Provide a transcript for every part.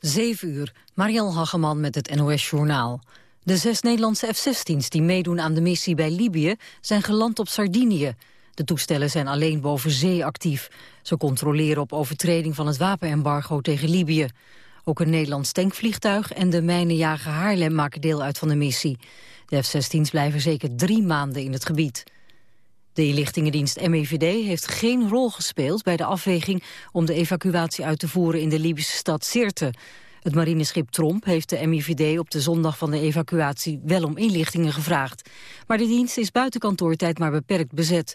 7 uur, Mariel Hageman met het NOS Journaal. De zes Nederlandse F-16's die meedoen aan de missie bij Libië... zijn geland op Sardinië. De toestellen zijn alleen boven zee actief. Ze controleren op overtreding van het wapenembargo tegen Libië. Ook een Nederlands tankvliegtuig en de mijnenjager Haarlem maken deel uit van de missie. De F-16's blijven zeker drie maanden in het gebied. De inlichtingendienst MEVD heeft geen rol gespeeld bij de afweging om de evacuatie uit te voeren in de Libische stad Sirte. Het marineschip Tromp heeft de MIVD op de zondag van de evacuatie wel om inlichtingen gevraagd. Maar de dienst is buiten kantoortijd maar beperkt bezet.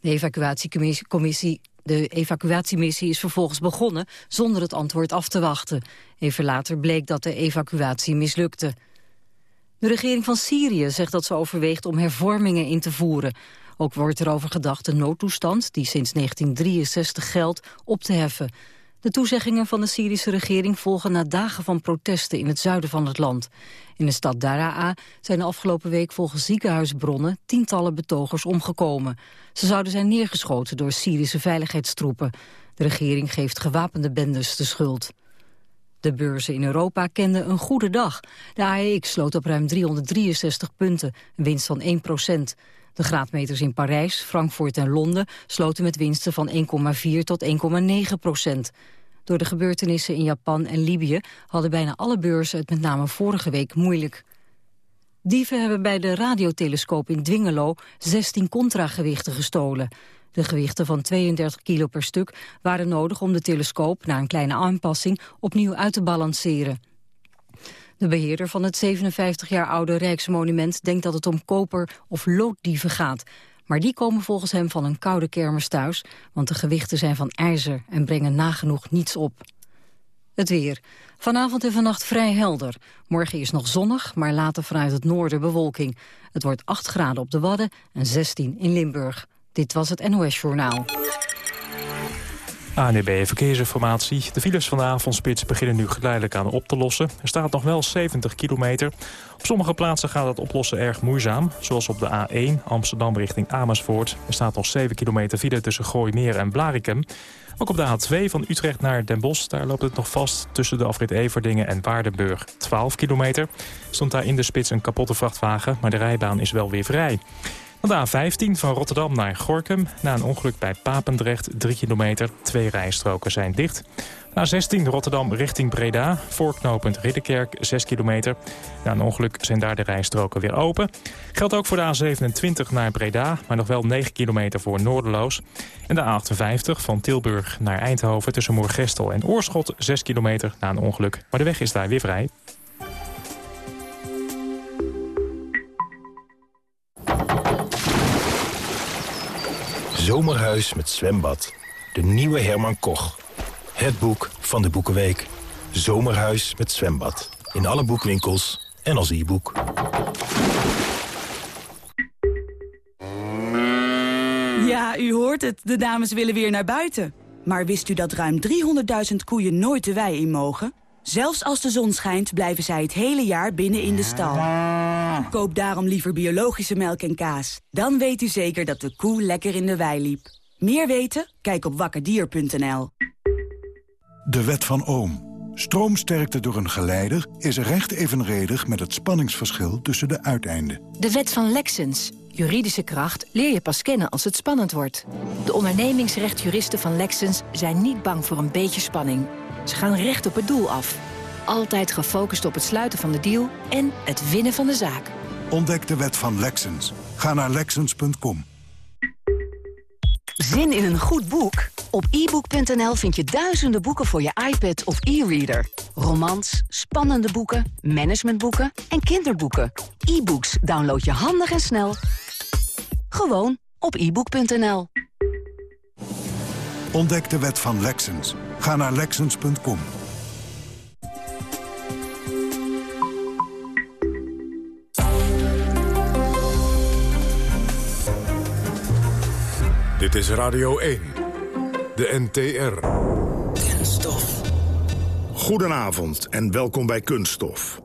De evacuatiecommissie de evacuatiemissie is vervolgens begonnen zonder het antwoord af te wachten. Even later bleek dat de evacuatie mislukte. De regering van Syrië zegt dat ze overweegt om hervormingen in te voeren. Ook wordt erover gedacht de noodtoestand, die sinds 1963 geldt, op te heffen. De toezeggingen van de Syrische regering volgen na dagen van protesten in het zuiden van het land. In de stad Daraa zijn de afgelopen week volgens ziekenhuisbronnen tientallen betogers omgekomen. Ze zouden zijn neergeschoten door Syrische veiligheidstroepen. De regering geeft gewapende bendes de schuld. De beurzen in Europa kenden een goede dag. De AEX sloot op ruim 363 punten, een winst van 1 procent. De graadmeters in Parijs, Frankfurt en Londen sloten met winsten van 1,4 tot 1,9 procent. Door de gebeurtenissen in Japan en Libië hadden bijna alle beurzen het met name vorige week moeilijk. Dieven hebben bij de radiotelescoop in Dwingelo 16 contragewichten gestolen. De gewichten van 32 kilo per stuk waren nodig om de telescoop, na een kleine aanpassing, opnieuw uit te balanceren. De beheerder van het 57 jaar oude Rijksmonument denkt dat het om koper- of looddieven gaat. Maar die komen volgens hem van een koude kermis thuis, want de gewichten zijn van ijzer en brengen nagenoeg niets op. Het weer. Vanavond en vannacht vrij helder. Morgen is nog zonnig, maar later vanuit het noorden bewolking. Het wordt 8 graden op de Wadden en 16 in Limburg. Dit was het NOS Journaal. ANB Verkeersinformatie. De files van de avondspits beginnen nu geleidelijk aan op te lossen. Er staat nog wel 70 kilometer. Op sommige plaatsen gaat het oplossen erg moeizaam. Zoals op de A1 Amsterdam richting Amersfoort. Er staat nog 7 kilometer file tussen Gooimeer en Blarikum. Ook op de A2 van Utrecht naar Den Bosch. Daar loopt het nog vast tussen de afrit Everdingen en Waardenburg. 12 kilometer. Stond daar in de spits een kapotte vrachtwagen, maar de rijbaan is wel weer vrij. De A15 van Rotterdam naar Gorkum. Na een ongeluk bij Papendrecht, 3 kilometer. Twee rijstroken zijn dicht. A16 Rotterdam richting Breda. Voorknopend Ridderkerk, 6 kilometer. Na een ongeluk zijn daar de rijstroken weer open. Geldt ook voor de A27 naar Breda, maar nog wel 9 kilometer voor Noorderloos. En de A58 van Tilburg naar Eindhoven tussen Moergestel en Oorschot, 6 kilometer na een ongeluk. Maar de weg is daar weer vrij. Zomerhuis met zwembad. De nieuwe Herman Koch. Het boek van de Boekenweek. Zomerhuis met zwembad. In alle boekwinkels en als e-boek. Ja, u hoort het. De dames willen weer naar buiten. Maar wist u dat ruim 300.000 koeien nooit de wei in mogen? Zelfs als de zon schijnt, blijven zij het hele jaar binnen in de stal. Koop daarom liever biologische melk en kaas. Dan weet u zeker dat de koe lekker in de wei liep. Meer weten? Kijk op wakkerdier.nl. De wet van Ohm. Stroomsterkte door een geleider is recht evenredig met het spanningsverschil tussen de uiteinden. De wet van Lexens. Juridische kracht leer je pas kennen als het spannend wordt. De ondernemingsrechtjuristen van Lexens zijn niet bang voor een beetje spanning. Ze gaan recht op het doel af. Altijd gefocust op het sluiten van de deal en het winnen van de zaak. Ontdek de wet van Lexens. Ga naar Lexens.com. Zin in een goed boek? Op ebook.nl vind je duizenden boeken voor je iPad of e-reader. Romans, spannende boeken, managementboeken en kinderboeken. E-books download je handig en snel. Gewoon op ebook.nl. Ontdek de wet van Lexens. Ga naar Lexens.com. Dit is Radio 1. De NTR. Kunststof. Goedenavond en welkom bij Kunststof.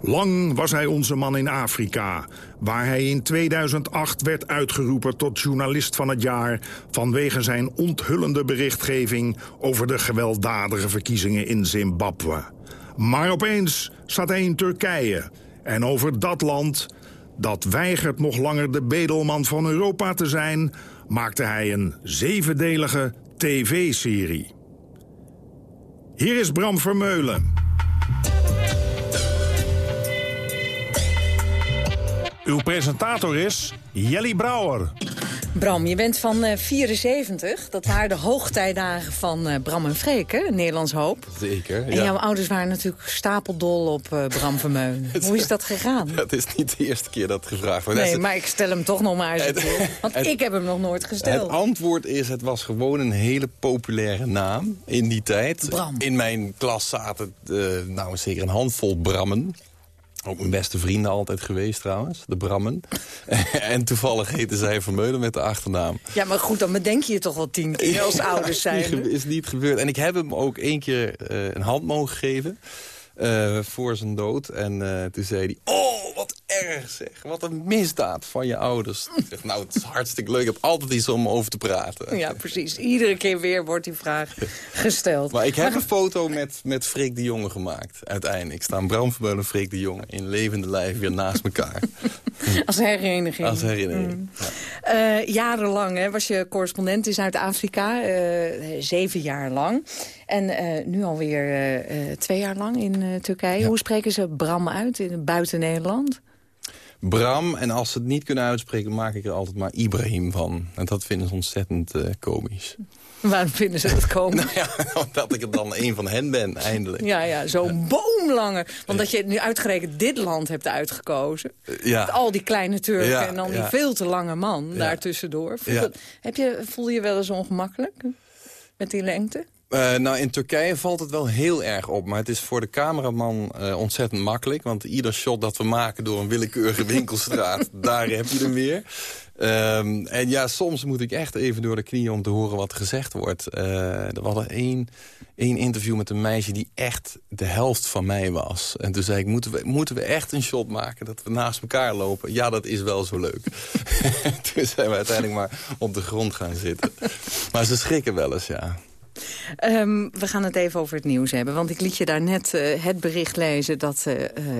Lang was hij onze man in Afrika, waar hij in 2008 werd uitgeroepen tot journalist van het jaar vanwege zijn onthullende berichtgeving over de gewelddadige verkiezingen in Zimbabwe. Maar opeens zat hij in Turkije en over dat land, dat weigert nog langer de bedelman van Europa te zijn, maakte hij een zevendelige tv-serie. Hier is Bram Vermeulen. Uw presentator is Jelly Brouwer. Bram, je bent van uh, 74. Dat waren de hoogtijdagen van uh, Bram en Freek, hè? Nederlands Hoop. Zeker, En jouw ouders waren natuurlijk stapeldol op uh, Bram Vermeulen. Hoe is dat gegaan? Het is niet de eerste keer dat het gevraagd wordt. Nee, maar ik stel hem toch nog maar eens. Want het, ik heb hem nog nooit gesteld. Het antwoord is, het was gewoon een hele populaire naam in die tijd. Bram. In mijn klas zaten nou zeker een handvol Brammen. Ook mijn beste vrienden altijd geweest trouwens, de Brammen. en toevallig heten zij Vermeulen met de achternaam. Ja, maar goed, dan bedenk je je toch wel tien keer als ouders zijn. is niet gebeurd. En ik heb hem ook één keer uh, een hand mogen geven. Uh, voor zijn dood. En uh, toen zei hij, oh, wat erg zeg. Wat een misdaad van je ouders. Ik zeg, nou, het is hartstikke leuk. Ik heb altijd iets om over te praten. Ja, precies. Iedere keer weer wordt die vraag gesteld. Maar ik heb een foto met, met Freek de Jonge gemaakt, uiteindelijk. Staan Bram Vermeulen en Freek de Jonge in levende lijf weer naast elkaar. Als herinnering. Als herinnering, mm. ja. uh, jarenlang hè, was je correspondent in Zuid-Afrika. Uh, zeven jaar lang. En uh, nu alweer twee jaar lang in Turkije. Ja. Hoe spreken ze Bram uit in buiten Nederland? Bram, en als ze het niet kunnen uitspreken, maak ik er altijd maar Ibrahim van. En dat vinden ze ontzettend uh, komisch. Waarom vinden ze dat komisch? nou ja, omdat ik er dan een van hen ben, eindelijk. Ja, ja, zo'n boomlange. Want dat je nu uitgerekend dit land hebt uitgekozen. Ja. Met al die kleine Turken ja, en dan die veel te lange man ja. daartussendoor. Voel, heb je, voel je wel eens ongemakkelijk met die lengte? Uh, nou, in Turkije valt het wel heel erg op. Maar het is voor de cameraman uh, ontzettend makkelijk. Want ieder shot dat we maken door een willekeurige winkelstraat... daar heb je hem weer. Um, en ja, soms moet ik echt even door de knieën om te horen wat gezegd wordt. Uh, er was één, één interview met een meisje die echt de helft van mij was. En toen zei ik, moeten we, moeten we echt een shot maken dat we naast elkaar lopen? Ja, dat is wel zo leuk. toen zijn we uiteindelijk maar op de grond gaan zitten. Maar ze schrikken wel eens, ja. Um, we gaan het even over het nieuws hebben. Want ik liet je daar net uh, het bericht lezen dat uh,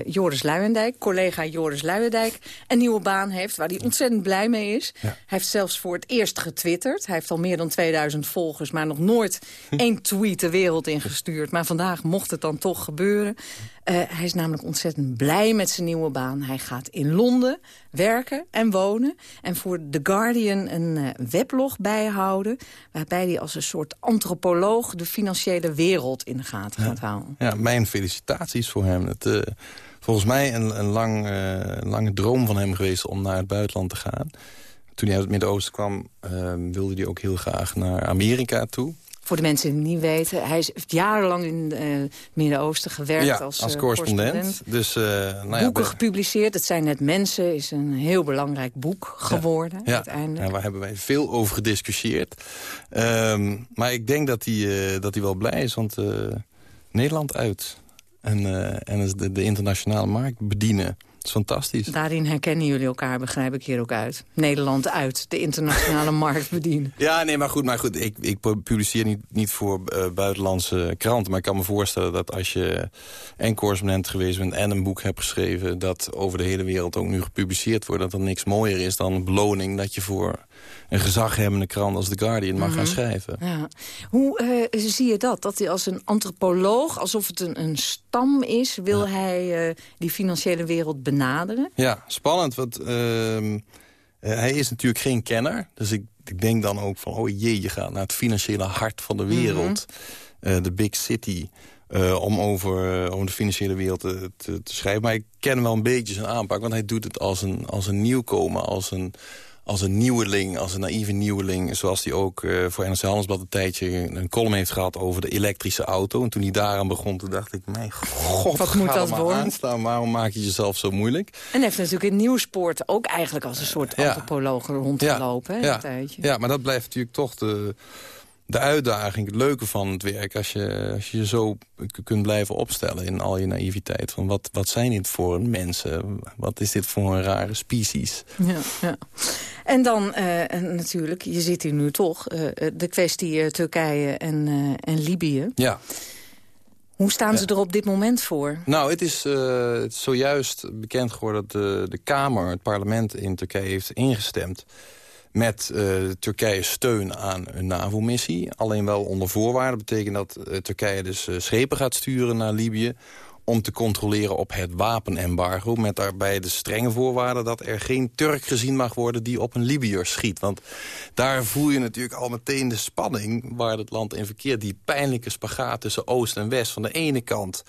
Joris Luijendijk, collega Joris Luijendijk... een nieuwe baan heeft waar hij ontzettend blij mee is. Ja. Hij heeft zelfs voor het eerst getwitterd. Hij heeft al meer dan 2000 volgers, maar nog nooit één tweet de wereld ingestuurd. Maar vandaag mocht het dan toch gebeuren. Uh, hij is namelijk ontzettend blij met zijn nieuwe baan. Hij gaat in Londen werken en wonen. En voor The Guardian een uh, weblog bijhouden... waarbij hij als een soort antropoloog de financiële wereld in de gaten gaat houden. Ja, mijn felicitaties voor hem. Het, uh, volgens mij een, een lang, lange droom van hem geweest om naar het buitenland te gaan. Toen hij uit het Midden-Oosten kwam, wilde hij ook heel graag naar Amerika toe. Voor de mensen die het niet weten, hij heeft jarenlang in het uh, Midden-Oosten gewerkt ja, als, als uh, correspondent. correspondent. Dus, uh, nou ja, Boeken gepubliceerd, Het zijn net mensen, is een heel belangrijk boek geworden ja, uiteindelijk. Ja, waar hebben wij veel over gediscussieerd. Um, maar ik denk dat hij, dat hij wel blij is, want Nederland uit. En, en de, de internationale markt bedienen. Is fantastisch. Daarin herkennen jullie elkaar, begrijp ik hier ook uit. Nederland uit, de internationale markt bedienen. Ja, nee, maar goed, maar goed ik, ik publiceer niet, niet voor uh, buitenlandse kranten. Maar ik kan me voorstellen dat als je en correspondent geweest bent... en een boek hebt geschreven dat over de hele wereld ook nu gepubliceerd wordt... dat er niks mooier is dan een beloning dat je voor een gezaghebbende krant als The Guardian mag mm -hmm. gaan schrijven. Ja. Hoe uh, zie je dat? Dat hij als een antropoloog, alsof het een, een stam is... wil ja. hij uh, die financiële wereld benaderen? Ja, spannend. Want uh, hij is natuurlijk geen kenner. Dus ik, ik, denk dan ook van, oh jee, je gaat naar het financiële hart van de wereld. Mm -hmm. de big city. Uh, om over, over de financiële wereld te, te, te, schrijven. Maar ik ken wel een beetje zijn aanpak. Want hij doet het als een, als een nieuwkomer, als een als een nieuweling, als een naïeve nieuweling... zoals hij ook uh, voor NRC Handelsblad een tijdje een column heeft gehad... over de elektrische auto. En toen hij daaraan begon, toen dacht ik... mijn god, Wat moet dat worden? aanstaan. Waarom maak je jezelf zo moeilijk? En heeft natuurlijk in Nieuwspoort ook eigenlijk als een soort ja. antropoloog rondgelopen. Ja, hè, ja, ja, maar dat blijft natuurlijk toch de... de uitdaging, het leuke van het werk... als je als je, zo kunt blijven opstellen in al je naïviteit. Van wat, wat zijn dit voor mensen? Wat is dit voor een rare species? Ja, ja. En dan uh, natuurlijk, je zit hier nu toch... Uh, de kwestie Turkije en, en Libië. Ja. Hoe staan ze er op dit moment voor? Nou, het is, het is zojuist bekend geworden dat de, de Kamer, het parlement in Turkije, heeft ingestemd met uh, Turkije steun aan een NAVO-missie. Alleen wel onder voorwaarden. Betekent dat uh, Turkije dus uh, schepen gaat sturen naar Libië om te controleren op het wapenembargo... met daarbij de strenge voorwaarden dat er geen Turk gezien mag worden... die op een Libiër schiet. Want daar voel je natuurlijk al meteen de spanning waar het land in verkeert. Die pijnlijke spagaat tussen Oost en West. Van de ene kant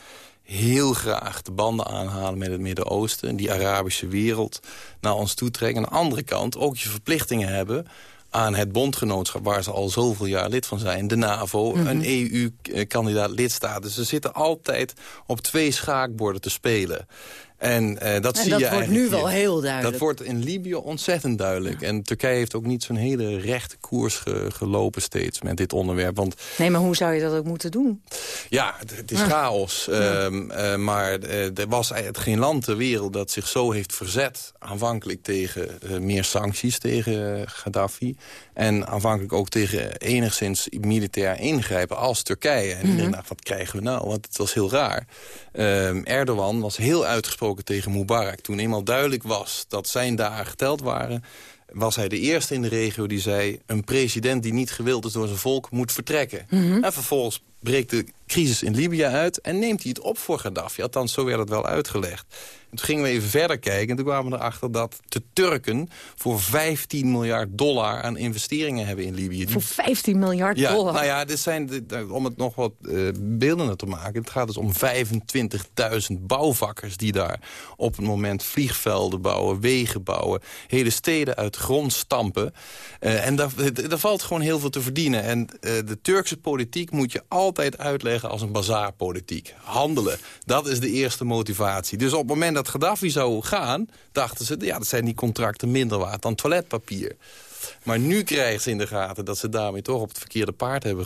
heel graag de banden aanhalen met het Midden-Oosten... die Arabische wereld naar ons toe trekken. Aan de andere kant ook je verplichtingen hebben aan het bondgenootschap... waar ze al zoveel jaar lid van zijn, de NAVO, mhm. een EU-kandidaat lidstaat. Dus ze zitten altijd op twee schaakborden te spelen. En uh, dat zie dat je wordt nu wel heel duidelijk. Dat wordt in Libië ontzettend duidelijk. En Turkije heeft ook niet zo'n hele rechte koers gelopen steeds met dit onderwerp. Want, nee, maar hoe zou je dat ook moeten doen? Ja, het, is chaos. Ehm, eh, maar uh, er was geen land ter wereld dat zich zo heeft verzet. Aanvankelijk tegen meer sancties tegen Gaddafi. En aanvankelijk ook tegen enigszins militair ingrijpen als Turkije. En iedereen mhm. dacht, wat krijgen we nou? Want het was heel raar. Um, Erdogan was heel uitgesproken tegen Mubarak. Toen eenmaal duidelijk was dat zijn dagen geteld waren was hij de eerste in de regio die zei... een president die niet gewild is door zijn volk moet vertrekken. Mhm. En vervolgens breekt de crisis in Libië uit... en neemt hij het op voor Gaddafi. Althans, zo werd het wel uitgelegd. En toen gingen we even verder kijken en toen kwamen we erachter dat de Turken... voor 15 miljard dollar aan investeringen hebben in Libië. Voor 15 miljard ja, dollar? Nou ja, dit zijn, om het nog wat uh, beeldender te maken... het gaat dus om 25.000 bouwvakkers die daar op het moment vliegvelden bouwen... wegen bouwen, hele steden uit grond stampen. Uh, en daar, daar valt gewoon heel veel te verdienen. En uh, de Turkse politiek moet je altijd uitleggen als een bazaarpolitiek. Handelen, dat is de eerste motivatie. Dus op het moment dat Gaddafi zou gaan, dachten ze... ja, dat zijn die contracten minder waard dan toiletpapier. Maar nu krijgen ze in de gaten dat ze daarmee toch op het verkeerde paard hebben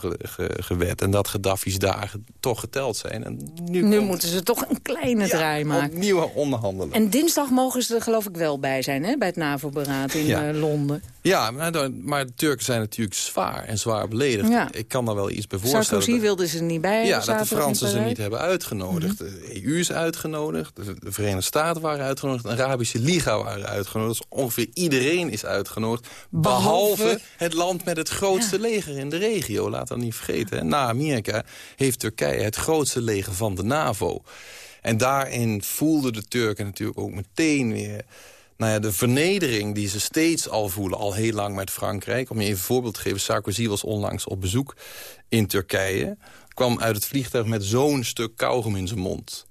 gewet. En dat Gaddafi's dagen toch geteld zijn. En nu, nu moeten ze toch een kleine draai maken. nieuwe onderhandelen. En dinsdag mogen ze er geloof ik wel bij zijn hè, bij het NAVO-beraad in eh, Londen. Ja, maar, maar, de Turken zijn natuurlijk zwaar en zwaar beledigd. Ik kan daar wel iets bij voorstellen. Sarkozy wilde ze niet bij. Ja, dat de Fransen ze niet hebben uitgenodigd. Mhm. De EU is uitgenodigd. De Verenigde Staten waren uitgenodigd. De Arabische Liga waren uitgenodigd. Dus ongeveer iedereen is uitgenodigd. Behalve, het land met het grootste leger in de regio. Laat dat niet vergeten. Na Amerika heeft Turkije het grootste leger van de NAVO. En daarin voelden de Turken natuurlijk ook meteen weer nou ja, de vernedering die ze steeds al voelen, al heel lang met Frankrijk. Om je even een voorbeeld te geven, Sarkozy was onlangs op bezoek in Turkije. Kwam uit het vliegtuig met zo'n stuk kauwgom in zijn mond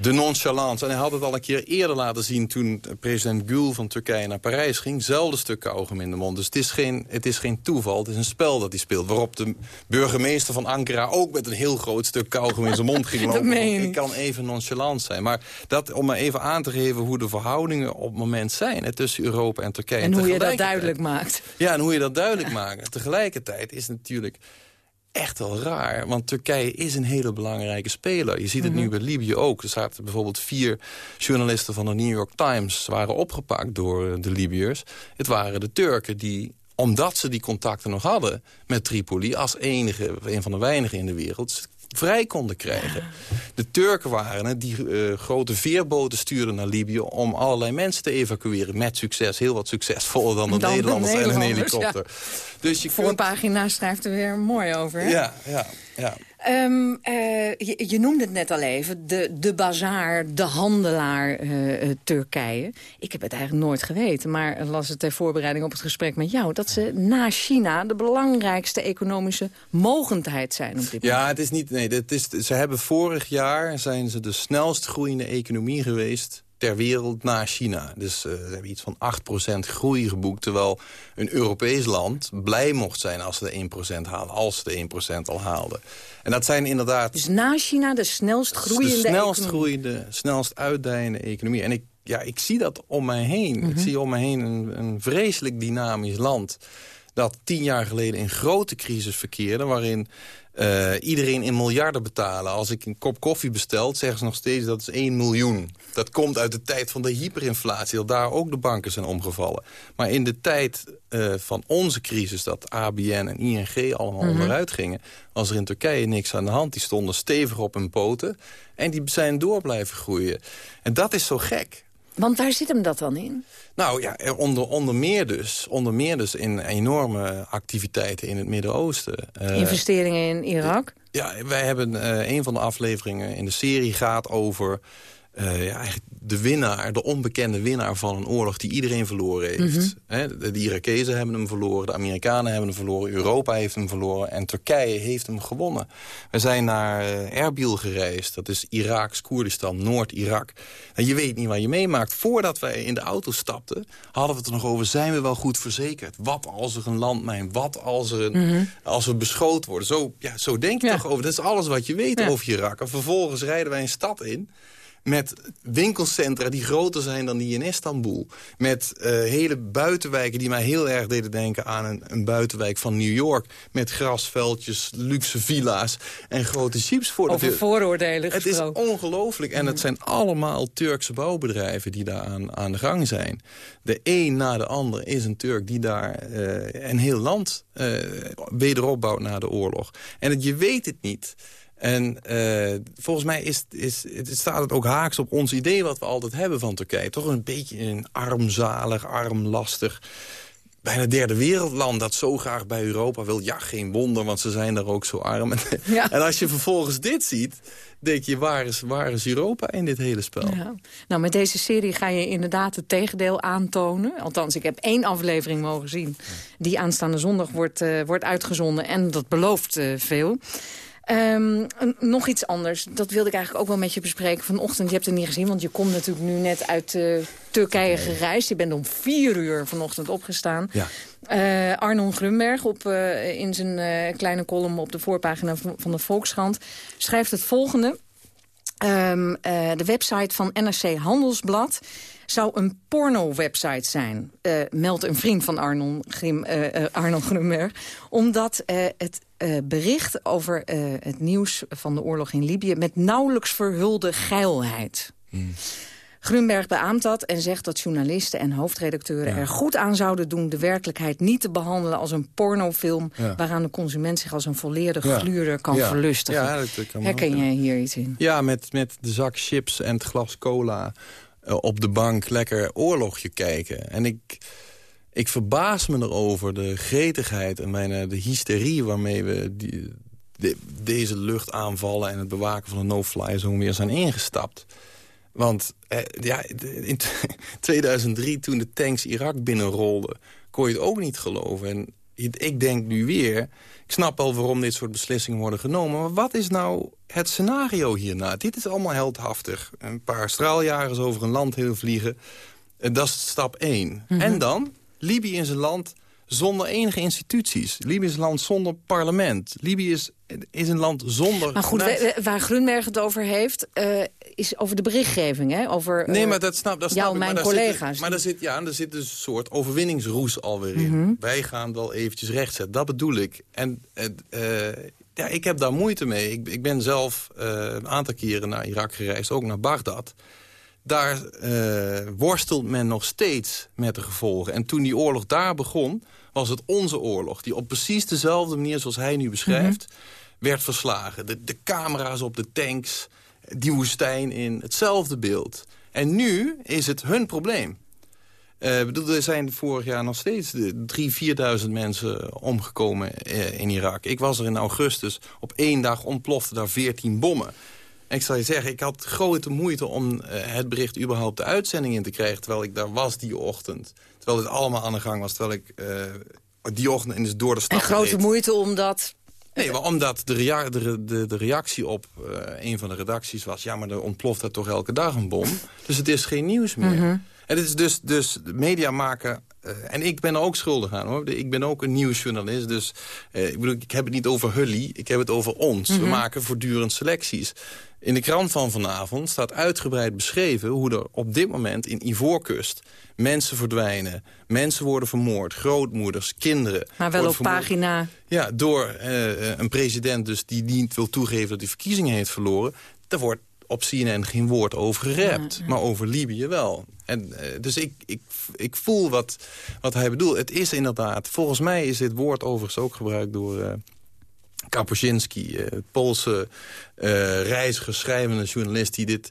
de nonchalance. En hij had het al een keer eerder laten zien... toen president Gül van Turkije naar Parijs ging. Zelfde stuk kauwgom in de mond. Dus het is, geen, het is geen toeval, het is een spel dat hij speelt. Waarop de burgemeester van Ankara ook met een heel groot stuk kauwgom in zijn mond ging lopen. Ik kan even nonchalant zijn. Maar dat, om maar even aan te geven hoe de verhoudingen op het moment zijn... Hè, tussen Europa en Turkije. En, en hoe je dat duidelijk maakt. Ja, en hoe je dat duidelijk maakt. Tegelijkertijd is natuurlijk echt wel raar. Want Turkije is een hele belangrijke speler. Je ziet het nu mhm. bij Libië ook. Er zaten bijvoorbeeld vier journalisten van de New York Times... waren opgepakt door eh, de Libiërs. Het waren de Turken die omdat ze die contacten nog hadden met Tripoli... als enige, een van de weinigen in de wereld vrij konden krijgen. De Turken waren het die uh, grote veerboten stuurden naar Libië... om allerlei mensen te evacueren met succes. Heel wat succesvoller dan de dan Nederlanders, en een helikopter. Dus je Voor kunt... een pagina schrijft er weer mooi over. Hè? Ja, ja, ja. Um, uh, je, je, noemde het net al even, de, de bazaar, de handelaar uh, Turkije. Ik heb het eigenlijk nooit geweten, maar las het ter voorbereiding op het gesprek met jou... dat ze na China de belangrijkste economische mogendheid zijn op dit moment. Ja, het is niet, nee, het is, ze hebben vorig jaar zijn ze de snelst groeiende economie geweest ter wereld na China. Dus uh, ze hebben iets van 8% groei geboekt... terwijl een Europees land blij mocht zijn als ze de 1% halen. Als ze de 1% al haalden. En dat zijn inderdaad... Dus na China de snelst groeiende De snelst groeiende, snelst uitdijende economie. En ik, ja, ik zie dat om mij heen. Ik mhm. zie om mij heen een, een vreselijk dynamisch land dat tien jaar geleden een grote crisis verkeerde... waarin uh, iedereen in miljarden betalen. Als ik een kop koffie bestel, zeggen ze nog steeds dat is 1 miljoen. Dat komt uit de tijd van de hyperinflatie, dat daar ook de banken zijn omgevallen. Maar in de tijd uh, van onze crisis, dat ABN en ING allemaal mm -hmm. onderuit gingen... was er in Turkije niks aan de hand. Die stonden stevig op hun poten en die zijn door blijven groeien. En dat is zo gek. Want waar zit hem dat dan in? Nou ja, onder, onder, meer dus, onder meer dus in enorme activiteiten in het Midden-Oosten. Uh, Investeringen in Irak? Ja, wij hebben uh, een van de afleveringen in de serie gaat over... Uh, ja, eigenlijk de winnaar, de onbekende winnaar van een oorlog die iedereen verloren heeft. Mm -hmm. de, de Irakezen hebben hem verloren, de Amerikanen hebben hem verloren... Europa heeft hem verloren en Turkije heeft hem gewonnen. We zijn naar Erbil gereisd, dat is Iraks Koerdistan, Noord-Irak. En je weet niet wat je meemaakt. Voordat wij in de auto stapten, hadden we het er nog over... zijn we wel goed verzekerd? Wat als er een landmijn, wat als, er een, mm -hmm. als we beschoten worden? Zo, ja, zo denk je ja. toch over. Dat is alles wat je weet ja. over Irak. En vervolgens rijden wij een stad in met winkelcentra die groter zijn dan die in Istanbul. Met uh, hele buitenwijken die mij heel erg deden denken aan een, een, buitenwijk van New York. Met grasveldjes, luxe villa's en grote jeeps voor Over de vooroordelen Het is ongelooflijk. En het zijn allemaal Turkse bouwbedrijven die daar aan, aan de gang zijn. De een na de ander is een Turk die daar uh, een heel land uh, wederopbouwt na de oorlog. En het, je weet het niet... En uh, volgens mij is, is, staat het ook haaks op ons idee wat we altijd hebben van Turkije. Toch een beetje een armzalig, armlastig bijna derde wereldland dat zo graag bij Europa wil. Ja, geen wonder, want ze zijn daar ook zo arm. Ja. en als je vervolgens dit ziet, denk je, waar is, waar is Europa in dit hele spel? Ja. Nou, met deze serie ga je inderdaad het tegendeel aantonen. Althans, ik heb één aflevering mogen zien... die aanstaande zondag wordt, uh, wordt uitgezonden en dat belooft uh, veel. Um, nog iets anders, dat wilde ik eigenlijk ook wel met je bespreken vanochtend. Je hebt het niet gezien, want je komt natuurlijk nu net uit uh, Turkije gereisd. Je bent om vier uur vanochtend opgestaan. Ja. Uh, Arnon Grunberg op, uh, in zijn kleine column op de voorpagina van de Volkskrant... schrijft het volgende. Um, de website van NRC Handelsblad zou een porno-website zijn, uh, meldt een vriend van Arnon, Grim, uh, uh, Arnon Grunberg. Omdat het bericht over het nieuws van de oorlog in Libië... met nauwelijks verhulde geilheid. Hmm. Grunberg beaamt dat en zegt dat journalisten en hoofdredacteuren ja. er goed aan zouden doen... de werkelijkheid niet te behandelen als een pornofilm... Ja. waaraan de consument zich als een volledige ja. gluurder kan verlustigen. Dat kan Herken jij hier iets in? Ja, met, met de zak chips en het glas cola op de bank lekker oorlogje kijken. En ik, ik verbaas me erover, de gretigheid en mijn, de hysterie waarmee we die, de, deze luchtaanvallen... en het bewaken van de no-fly zone weer zijn ingestapt. Want eh, ja, in 2003, toen de tanks Irak binnenrolden... kon je het ook niet geloven. En ik denk nu weer... ik snap wel waarom dit soort beslissingen worden genomen... maar wat is nou het scenario hierna? Dit is allemaal heldhaftig. Een paar straaljagers over een land heen vliegen. Dat is stap 1. Mm -hmm. En dan, Libië is een land zonder enige instituties. Libië is een land zonder parlement. Libië is, is een land zonder... Maar goed, waar Grunberg het over heeft... Uh, is over de berichtgeving, hè? Over nee, maar dat snap, dat snap jou, mijn maar collega's. Zit, maar daar zit, ja, daar zit dus een soort overwinningsroes alweer in. Mm -hmm. Wij gaan wel eventjes rechtzetten, dat bedoel ik. En uh, ja, ik heb daar moeite mee. Ik, ik ben zelf een aantal keren naar Irak gereisd, ook naar Bagdad daar uh, worstelt men nog steeds met de gevolgen. En toen die oorlog daar begon, was het onze oorlog... die op precies dezelfde manier zoals hij nu beschrijft, mm -hmm. werd verslagen. De, de camera's op de tanks, die woestijn in, hetzelfde beeld. En nu is het hun probleem. Uh, bedoel, er zijn vorig jaar nog steeds 3.000, 4.000 mensen omgekomen uh, in Irak. Ik was er in augustus. Op één dag ontplofte daar 14 bommen. Ik zal je zeggen, ik had grote moeite om uh, het bericht überhaupt de uitzending in te krijgen... terwijl ik daar was die ochtend. Terwijl dit allemaal aan de gang was. Terwijl ik uh, die ochtend in dus door de stad En grote reed. moeite omdat... Nee, maar omdat de, rea de, de, de reactie op uh, een van de redacties was... ja, maar er ontploft er toch elke dag een bom. Dus het is geen nieuws meer. Mm -hmm. En het is dus, dus media maken en ik ben er ook schuldig aan, hoor. Ik ben ook een nieuwsjournalist, dus ik, bedoel, ik heb het niet over Hully, ik heb het over ons. We mhm. maken voortdurend selecties. In de krant van vanavond staat uitgebreid beschreven... hoe er op dit moment in Ivoorkust mensen verdwijnen. Mensen worden vermoord, grootmoeders, kinderen. Maar wel op pagina... Ja, door uh, een president dus die niet wil toegeven dat hij verkiezingen heeft verloren. Daar wordt op CNN geen woord over gerept, maar over Libië wel. En, uh, dus ik, ik, ik voel wat, wat hij bedoelt. Het is inderdaad, volgens mij is dit woord overigens ook gebruikt door... Uh, Kapuscinski, uh, Poolse reiziger, schrijvende journalist... die, dit,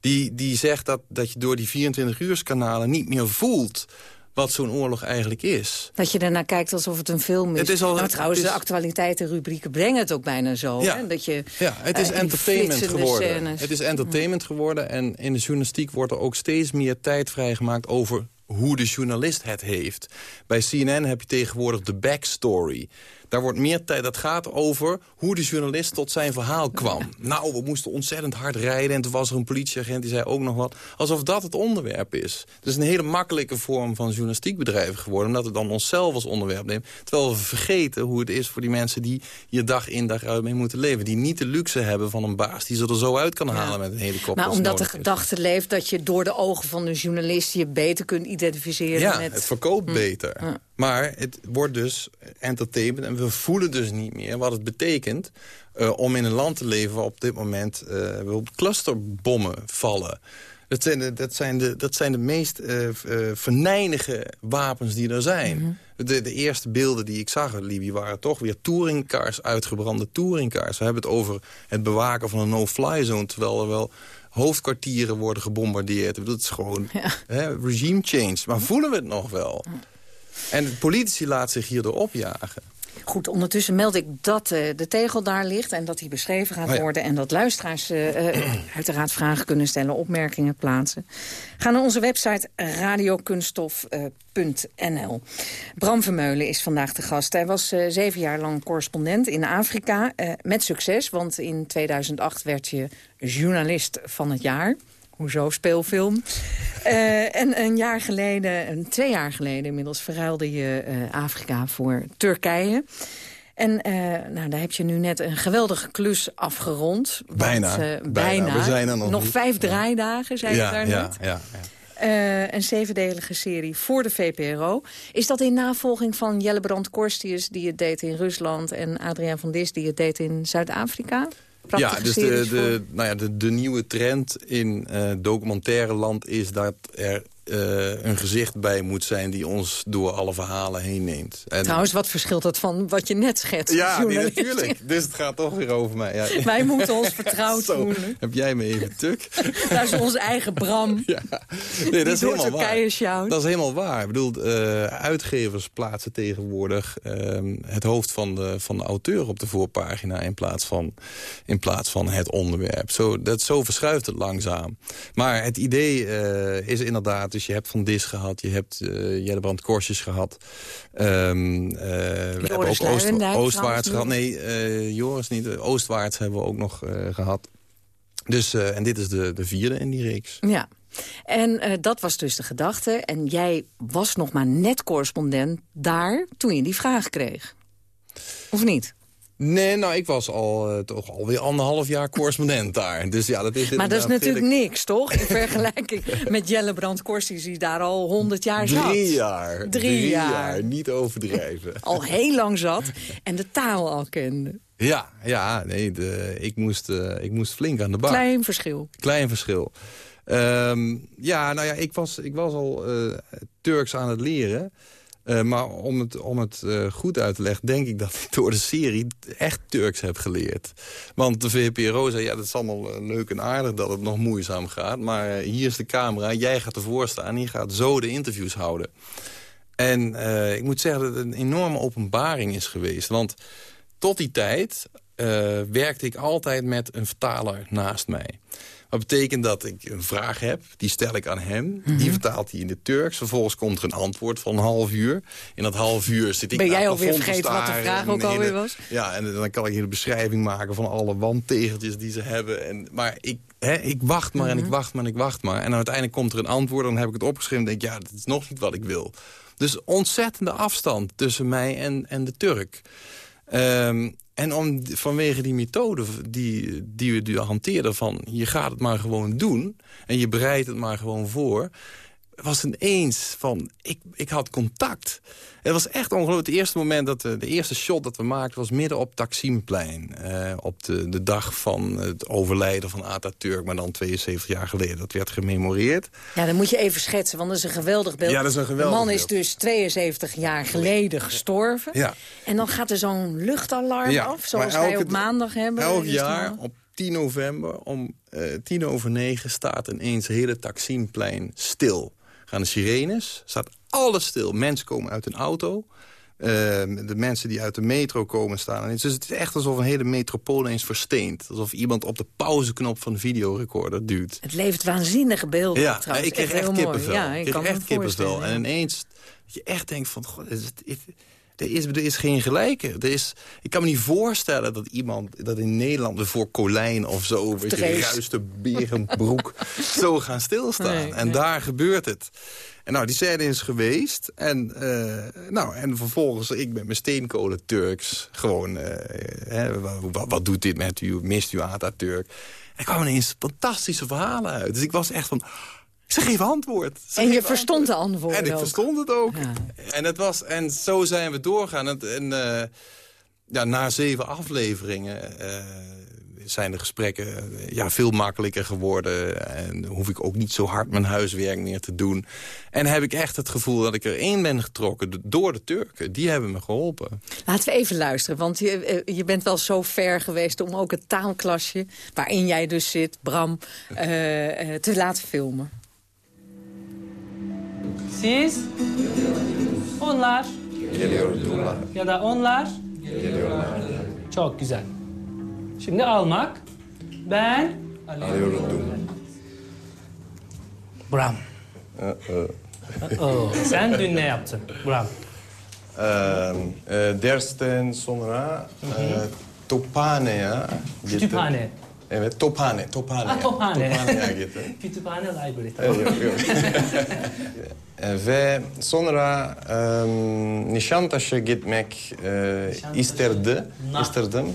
die, die zegt dat, dat je door die 24-uurskanalen niet meer voelt wat zo'n oorlog eigenlijk is. Dat je ernaar kijkt alsof het een film is. Het is al, nou, trouwens, is... de actualiteitenrubrieken brengen het ook bijna zo. Ja, hè? Dat je, ja het is uh, entertainment geworden. Het is entertainment geworden en in de journalistiek wordt er ook steeds meer tijd vrijgemaakt over hoe de journalist het heeft. Bij CNN heb je tegenwoordig de backstory. Daar wordt meer tijd, dat gaat over hoe de journalist tot zijn verhaal kwam. Nou, we moesten ontzettend hard rijden en toen was er een politieagent die zei ook nog wat. Alsof dat het onderwerp is. Het is een hele makkelijke vorm van journalistiek bedrijven geworden, omdat we dan onszelf als onderwerp nemen. Terwijl we vergeten hoe het is voor die mensen die hier dag in dag uit mee moeten leven. Die niet de luxe hebben van een baas die ze er zo uit kan halen met een helikopter. Maar omdat de gedachte leeft dat je door de ogen van de journalist je beter kunt identificeren ja, met... het verkoopt hm. Maar het wordt dus entertainment en we voelen dus niet meer wat het betekent... Uh, om in een land te leven waar op dit moment uh, clusterbommen vallen. Dat zijn de, dat zijn de, dat zijn de meest uh, venijnige wapens die er zijn. Mhm. de, de eerste beelden die ik zag in Libië waren toch weer touringcars, uitgebrande touringcars. We hebben het over het bewaken van een no-fly zone... terwijl er wel hoofdkwartieren worden gebombardeerd. Dat is gewoon hè, regime change. Maar voelen we het nog wel? En politici laten zich hierdoor opjagen. Goed, ondertussen meld ik dat uh, de tegel daar ligt en dat die beschreven gaat oh worden... en dat luisteraars uh, uiteraard vragen kunnen stellen, opmerkingen plaatsen. Ga naar onze website radiokunststof.nl. Bram Vermeulen is vandaag de gast. Hij was zeven jaar lang correspondent in Afrika, met succes... want in 2008 werd je journalist van het jaar... Hoezo speelfilm? uh, en een jaar geleden, een, twee jaar geleden inmiddels... verruilde je uh, Afrika voor Turkije. En uh, nou, daar heb je nu net een geweldige klus afgerond. Bijna. Want, bijna. We zijn er nog Nog vijf draaidagen, zei ja, je daar ja, net. Ja, ja. een zevendelige serie voor de VPRO. Is dat in navolging van Jelle Brand Korstius... die het deed in Rusland... en Adriaan van Dis die het deed in Zuid-Afrika? Ja, dus de, de, nou ja, de, de nieuwe trend in uh, documentaire land is dat er uh, een gezicht bij moet zijn die ons door alle verhalen heen neemt. En... Trouwens, wat verschilt dat van wat je net schetst? Ja, natuurlijk. Dus het gaat toch weer over mij. Ja. Wij moeten ons vertrouwd voelen. Heb jij me even tuk? dat is onze eigen Bram. Ja. Nee, dat is helemaal waar. Dat is helemaal waar. Ik bedoel, uh, uitgevers plaatsen tegenwoordig uh, het hoofd van de, van de auteur op de voorpagina in plaats van, in plaats van het onderwerp. Zo, dat, zo verschuift het langzaam. Maar het idee uh, is inderdaad dus je hebt Van Dis gehad, je hebt uh, Jellebrand Korsjes gehad. Um, uh, we hebben ook Oost, Oostwaarts gehad. Nee, uh, Joris niet. Oostwaarts hebben we ook nog gehad. Dus, en dit is de, de vierde in die reeks. Ja. En dat was dus de gedachte. En jij was nog maar net correspondent daar toen je die vraag kreeg. Of niet? Nee, nou, ik was al uh, toch alweer anderhalf jaar correspondent daar. Dus ja, dat is maar dat is natuurlijk niks, toch? In vergelijking met Jelle Brand Korsies, die daar al honderd jaar zat. Drie jaar. Drie, jaar. Niet overdrijven. al heel lang zat en de taal al kende. Ja, ja nee, de, ik, moest, uh, ik moest flink aan de bak. Klein verschil. Klein verschil. Um, ja, nou ja, ik was, ik was al uh, Turks aan het leren. Uh, maar om het, om het uh, goed uit te leggen, denk ik dat ik door de serie echt Turks heb geleerd. Want de VPRO zei, ja, dat is allemaal uh, leuk en aardig dat het nog moeizaam gaat. Maar hier is de camera, jij gaat ervoor staan en je gaat zo de interviews houden. En ik moet zeggen dat het een enorme openbaring is geweest. Want tot die tijd werkte ik altijd met een vertaler naast mij. Dat betekent dat ik een vraag heb, die stel ik aan hem. Die Mhm. vertaalt hij in de Turks. Vervolgens komt er een antwoord van een half uur. In dat half uur zit ik Ben jij het alweer vergeten wat de vraag ook alweer was? Ja, en dan kan ik hier een beschrijving maken van alle wandtegeltjes die ze hebben. En, maar ik, hè, ik wacht maar en ik Mhm. wacht maar en ik wacht maar. En uiteindelijk komt er een antwoord, dan heb ik het opgeschreven... en denk ik, ja, dat is nog niet wat ik wil. Dus ontzettende afstand tussen mij en, en de Turk. Ehm, en om, vanwege die methode die, die we hanteerden van... je gaat het maar gewoon doen en je bereidt het maar gewoon voor... was ineens van, ik, ik had contact. Het was echt ongelooflijk. Het eerste moment, dat we, de eerste shot dat we maakten... was midden op Taksimplein. eh, op de, de dag van het overlijden van Atatürk... maar dan 72 jaar geleden. Dat werd gememoreerd. Ja, dan moet je even schetsen, want dat is een geweldig beeld. Ja, dat is een geweldig De man is dus 72 jaar geleden gestorven. Ja. En dan gaat er zo'n luchtalarm Ja, af, zoals wij op maandag hebben. Elk jaar normaal? op 10 november om eh, tien over negen staat ineens het hele Taksimplein stil. Gaan de sirenes, staat alles stil. Mensen komen uit hun auto. Eh, de mensen die uit de metro komen staan. ineens. Dus het is echt alsof een hele metropool eens versteent. Alsof iemand op de pauzeknop van de videorecorder duwt. Het levert waanzinnige beelden Ja, trouwens. ik kreeg echt mooi. kippenvel. Ja, ik ik kreeg echt kippenvel. En ineens dat je echt denkt van... God, is het, is- er, is, er is geen gelijke. Er is, ik kan me niet voorstellen dat iemand... dat in Nederland voor Colijn of zo... Of je ruiste berenbroek zo gaan stilstaan. Nee, en nee. daar gebeurt het. En nou, die scène is geweest. En, eh, nou, en vervolgens, ik met mijn steenkolen Turks... gewoon, eh, hè, wat, wat doet dit met u? Mist u Atatürk? Er kwamen ineens fantastische verhalen uit. Dus ik was echt van... Ze geven antwoord. Ze En je verstond de antwoorden En ik ook. verstond het ook. Ja. En, het was, en zo zijn we doorgaan. En, en eh, ja, na zeven afleveringen eh, zijn de gesprekken eh, ja, veel makkelijker geworden. En hoef ik ook niet zo hard mijn huiswerk meer te doen. En heb ik echt het gevoel dat ik er één ben getrokken door de Turken. Die hebben me geholpen. Laten we even luisteren, want je, je bent wel zo ver geweest... om ook het taalklasje, waarin jij dus zit, Bram, te laten filmen. Siz? Onlar. Ya da onlar. Çok güzel. Şimdi almak. Ben Bram. Uh-oh. Sen dün ne yaptın? Bram. dersten sonra Tophane'ye Kütüphane. Evet, Tophane. Tophane. Ha, Tophane. Tophane'ye gittim. Kütüphane library. yok, yok. Ve sonra e, Nişantaşı gitmek e, isterdi, Na. isterdim.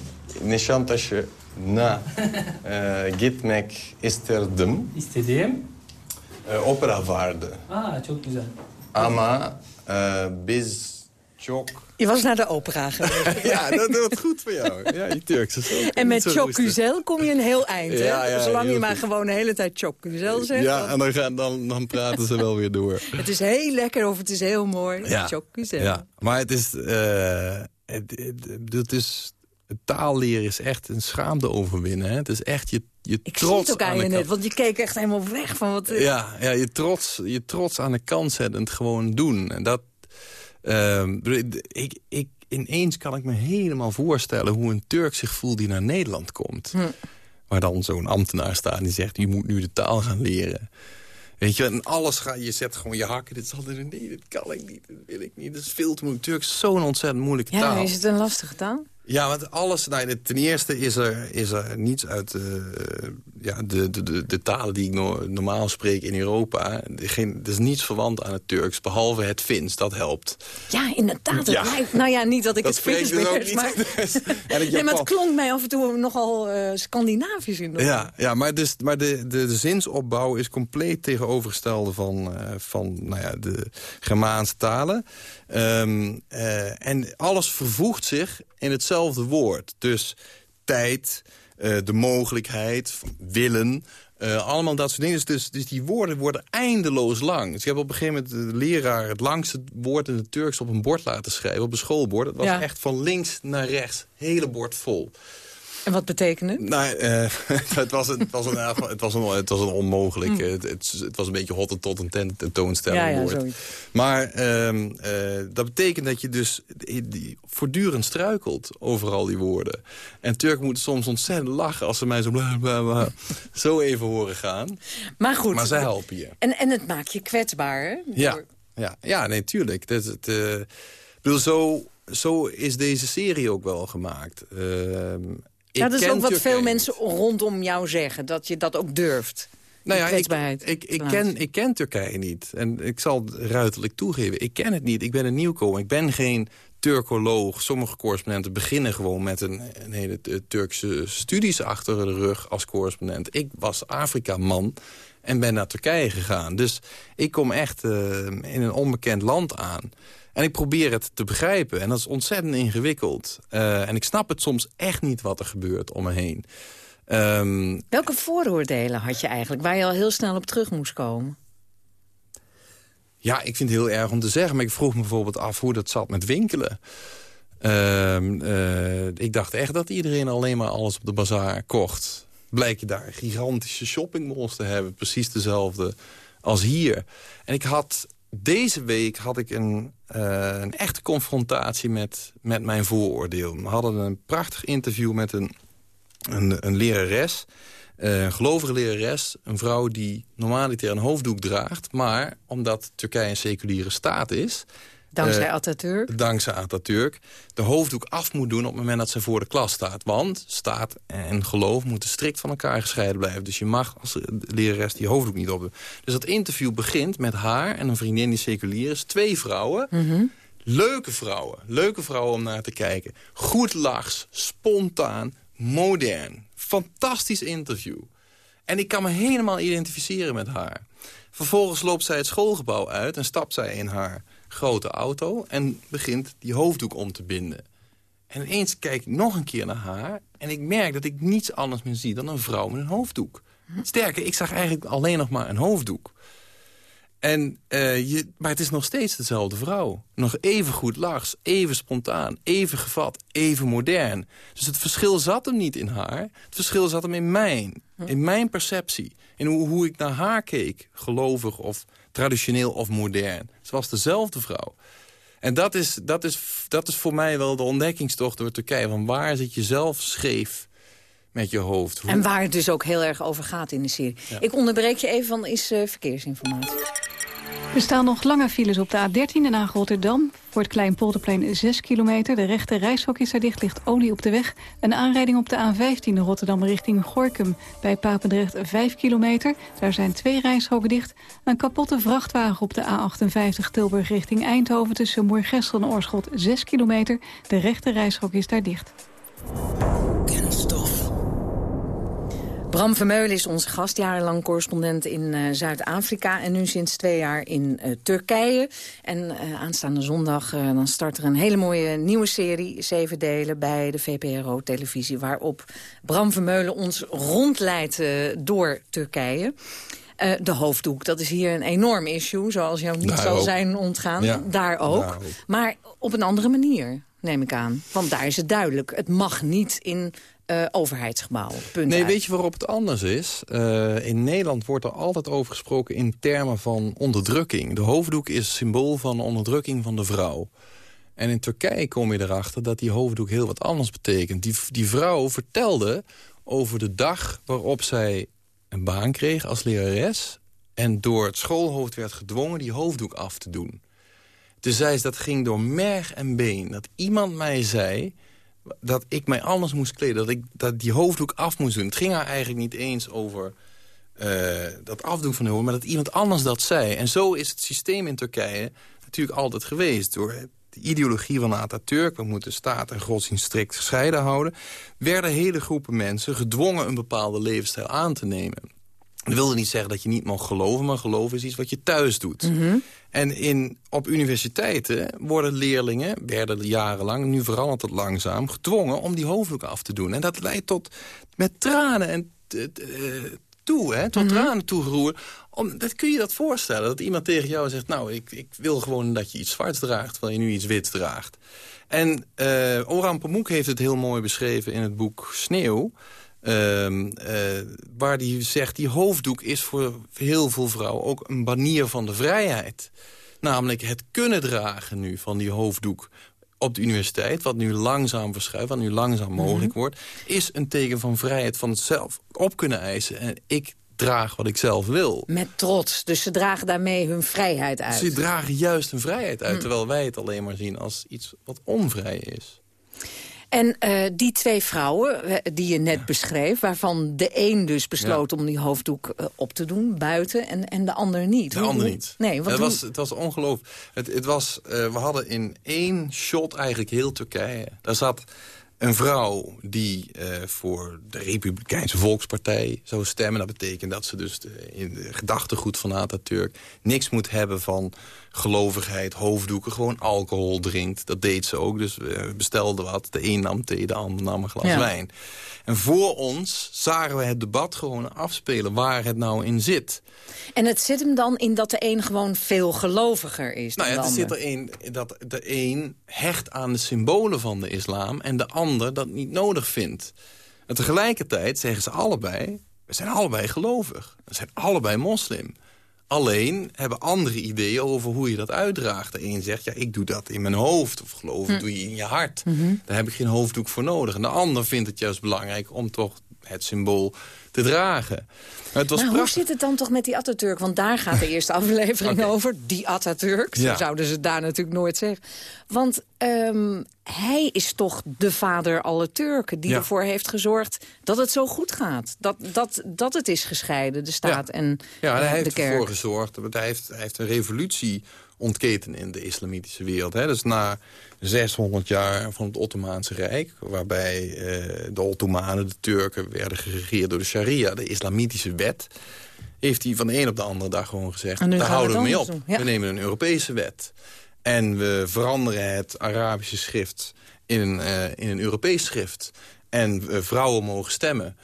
Nişantaşı'na e, gitmek isterdim. İstediğim. E, opera vardı. Aa çok güzel. Ama e, biz çok... Je was naar de opera geweest. ja, dat doet goed voor jou. Ja, je Turks is ook En met. Güzel kom je een heel eind, hè? Ja, ja, Zolang je maar goed. gewoon de hele tijd Güzel zegt. Ja, en dan, gaan, dan, dan praten ze wel weer door. Het is heel lekker of het is heel mooi. Ja. Ja, maar het is... eh, het, het, het is het taalleren is echt een schaamte overwinnen. Hè? Het is echt je, je Ik trots het ook aan je net, want je keek echt helemaal weg van wat... Ja, ja je, trots, je trots aan de kant zetten en het gewoon doen. En dat... ehm, ik, ik, ineens kan ik me helemaal voorstellen hoe een Turk zich voelt die naar Nederland komt. Hm. Waar dan zo'n ambtenaar staat die zegt, je moet nu de taal gaan leren. Weet je, en alles ga je zet gewoon je hakken. Dit is altijd, nee, dit kan ik niet, dat wil ik niet. Dat is veel te moeilijk. Turks is zo'n ontzettend moeilijke Ja, taal. is het een lastige taal? Ja, want alles... Nou, ten eerste is er, is er niets uit eh, ja, de, de, de, de talen die ik no- normaal spreek in Europa. Geen, er is niets verwant aan het Turks, behalve het Fins. Dat helpt. Ja, inderdaad. Het Ja. lijkt, nou ja, niet dat ik Dat het Fins beheers, maar... En het Nee, maar het klonk mij af en toe nogal eh Scandinavisch in. Ja, ja maar, dus, maar de, de, de zinsopbouw is compleet tegenovergestelde van, eh, van nou ja, de Germaanse talen. Ehm, eh, en alles vervoegt zich in hetzelfde woord. Dus tijd, eh, de mogelijkheid, willen... eh, allemaal dat soort dingen. Dus, dus, dus die woorden worden eindeloos lang. Dus ik heb op een gegeven moment de leraar het langste woord in het Turks op een bord laten schrijven. Op een schoolbord. Dat was Ja. echt van links naar rechts. Hele bord vol. En wat betekende het? Nou, eh, het, was, een- het, was een, het, was een, het was een onmogelijk... Hm. eh, Het, het, het was een beetje hot en tot een ten- tentoonstelling Ja, ja, woord. zoiets. Maar ehm, eh, dat betekent dat je dus die, die voortdurend struikelt over al die woorden. En Turken moeten soms ontzettend lachen als ze mij zo, bla, bla, bla, zo even horen gaan. Maar goed. Maar zij helpen je. En, en het maakt je kwetsbaar, hè? Ja, ja, ja nee, tuurlijk. Dat, is het, eh, ik bedoel, zo, zo is deze serie ook wel gemaakt. Ehm, dat is ook wat Turkije veel mensen rondom jou zeggen. Dat je dat ook durft. Nou ja, ik, ik, ik, ken, ik ken Turkije niet. En ik zal ruiterlijk toegeven. Ik ken het niet. Ik ben een nieuwkomer. Ik ben geen Turkoloog. Sommige correspondenten beginnen gewoon met een, een hele eh, Turkse studies achter de rug als correspondent. Ik was Afrika-man en ben naar Turkije gegaan. Dus ik kom echt eh, in een onbekend land aan. En ik probeer het te begrijpen. En dat is ontzettend ingewikkeld. Eh, en ik snap het soms echt niet wat er gebeurt om me heen. Ehm, Welke vooroordelen had je eigenlijk, waar je al heel snel op terug moest komen? Ja, ik vind het heel erg om te zeggen. Maar ik vroeg me bijvoorbeeld af hoe dat zat met winkelen. Ehm, eh, ik dacht echt dat iedereen alleen maar alles op de bazaar kocht. Blijk je daar gigantische shoppingmalls te hebben. Precies dezelfde als hier. En ik had... Deze week had ik een, eh, een echte confrontatie met, met mijn vooroordeel. We hadden een prachtig interview met een, een, een lerares... Eh, een gelovige lerares, een vrouw die normaliter een hoofddoek draagt... maar omdat Turkije een seculiere staat is... Dankzij eh, Atatürk? Dankzij Atatürk. De hoofddoek af moet doen op het moment dat ze voor de klas staat. Want staat en geloof moeten strikt van elkaar gescheiden blijven. Dus je mag als lerares die hoofddoek niet op doen. Dus dat interview begint met haar en een vriendin die seculier is. Twee vrouwen. Mhm. Leuke vrouwen. Leuke vrouwen om naar te kijken. Goed lachs, spontaan, modern. Fantastisch interview. En ik kan me helemaal identificeren met haar. Vervolgens loopt zij het schoolgebouw uit en stapt zij in haar grote auto... en begint die hoofddoek om te binden. En ineens kijk ik nog een keer naar haar... en ik merk dat ik niets anders meer zie dan een vrouw met een hoofddoek. Sterker, ik zag eigenlijk alleen nog maar een hoofddoek. En, eh, je, maar het is nog steeds dezelfde vrouw. Nog even goed lachs, even spontaan, even gevat, even modern. Dus het verschil zat hem niet in haar. Het verschil zat hem in mijn, in mijn perceptie. In hoe, hoe ik naar haar keek. Gelovig of traditioneel of modern. Ze was dezelfde vrouw. En dat is, dat, is, dat is voor mij wel de ontdekkingstocht door Turkije. Van waar zit je zelf scheef met je hoofd? Hoe- En waar het dus ook heel erg over gaat in de serie. Ik onderbreek je even, van is eh, verkeersinformatie. Er staan nog lange files op de A13 en Haag Rotterdam. Voor het Kleinpolderplein 6 kilometer. De rechte reishok is er dicht, ligt olie op de weg. Een aanrijding op de A15 Rotterdam richting Gorkum. Bij Papendrecht 5 kilometer. Daar zijn twee reishokken dicht. Een kapotte vrachtwagen op de A58 Tilburg richting Eindhoven... tussen Moergestel en Oorschot 6 kilometer. De rechte reishok is daar dicht. Kenstof. Bram Vermeulen is onze gast, jarenlang correspondent in eh, Zuid-Afrika... en nu sinds twee jaar in eh, Turkije. En eh, aanstaande zondag dan start er een hele mooie nieuwe serie... zeven delen bij de VPRO-televisie... waarop Bram Vermeulen ons rondleidt door Turkije... De hoofddoek, dat is hier een enorm issue, zoals jou niet Daar zal ook. zijn ontgaan. Ja, daar, ook. daar ook. Maar op een andere manier, neem ik aan. Want daar is het duidelijk. Het mag niet in overheidsgebouwen. Punt Nee, uit. weet je waarop het anders is? Eh, in Nederland wordt er altijd over gesproken in termen van onderdrukking. De hoofddoek is symbool van onderdrukking van de vrouw. En in Turkije kom je erachter dat die hoofddoek heel wat anders betekent. Die, die vrouw vertelde over de dag waarop zij een baan kreeg als lerares... en door het schoolhoofd werd gedwongen die hoofddoek af te doen. Dus zei ze, dat ging door merg en been. Dat iemand mij zei dat ik mij anders moest kleden. Dat ik dat die hoofddoek af moest doen. Het ging haar eigenlijk niet eens over eh, dat afdoen van de hoofd... maar dat iemand anders dat zei. En zo is het systeem in Turkije natuurlijk altijd geweest. Door de ideologie van Atatürk... we moeten staat en godsdienst strikt gescheiden houden... werden hele groepen mensen gedwongen een bepaalde levensstijl aan te nemen. Dat wilde niet zeggen dat je niet mag geloven... maar geloven is iets wat je thuis doet. En in, op universiteiten worden leerlingen, werden jarenlang... nu verandert het langzaam, gedwongen om die hoofddoek af te doen. En dat leidt tot met tranen en eh, toe, hè, tot tranen toe geroerd. Om, dat kun je dat voorstellen, dat iemand tegen jou zegt... nou, ik, ik wil gewoon dat je iets zwarts draagt... terwijl je nu iets wits draagt. En uh, Oran Pamuk heeft het heel mooi beschreven in het boek Sneeuw... Ehm, eh, waar hij zegt, die hoofddoek is voor heel veel vrouwen ook een banier van de vrijheid. Namelijk het kunnen dragen nu van die hoofddoek op de universiteit, wat nu langzaam verschuift, wat nu langzaam mogelijk Mhm. wordt... is een teken van vrijheid van het zelf op kunnen eisen. En ik draag wat ik zelf wil. Met trots. Dus ze dragen daarmee hun vrijheid uit. Ze dragen juist een vrijheid uit, Hm. terwijl wij het alleen maar zien als iets wat onvrij is. En eh, die twee vrouwen eh, die je net beschreef... waarvan de een dus besloot om die hoofddoek eh, op te doen, buiten... en, en de ander niet. De Hoe- ander hoe- niet. Nee, want het, was, het was ongelooflijk. Het, het was, we hadden in één shot eigenlijk heel Turkije. Daar zat een vrouw die voor de Republikeinse Volkspartij zou stemmen. Dat betekent dat ze dus de, in de gedachtegoed van Atatürk... niks moet hebben van gelovigheid, hoofddoeken, gewoon alcohol drinkt. Dat deed ze ook, dus we bestelden wat. De een nam thee, de ander nam een glas Ja. wijn. En voor ons zagen we het debat gewoon afspelen waar het nou in zit. En het zit hem dan in dat de een gewoon veel geloviger is dan Nou ja, de er ander. zit er een, dat de een hecht aan de symbolen van de islam... en de ander dat niet nodig vindt. En tegelijkertijd zeggen ze allebei... we zijn allebei gelovig. We zijn allebei moslim. Alleen hebben andere ideeën over hoe je dat uitdraagt. De een zegt, ja, ik doe dat in mijn hoofd. Of geloven Hm. doe je in je hart. Mhm. Daar heb ik geen hoofddoek voor nodig. En de ander vindt het juist belangrijk om toch het symbool te dragen. Maar het was maar hoe zit het dan toch met die Atatürk? Want daar gaat de eerste aflevering over. Die Atatürk. Zo Ja. zouden ze daar natuurlijk nooit zeggen. Want ehm, hij is toch de vader aller Turken. Die Ja. ervoor heeft gezorgd dat het zo goed gaat. Dat, dat, dat het is gescheiden, de staat en Ja, en eh, hij de heeft kerk. ervoor gezorgd. Hij heeft, hij heeft een revolutie ontketen in de islamitische wereld. Hè. Dus na 600 jaar van het Ottomaanse Rijk... waarbij eh, de Ottomanen, de Turken, werden geregeerd door de sharia... de islamitische wet... heeft hij van de een op de andere dag gewoon gezegd... Daar houden we mee op. ja. We nemen een Europese wet. En we veranderen het Arabische schrift in een, eh, in een Europees schrift. En eh, vrouwen mogen stemmen.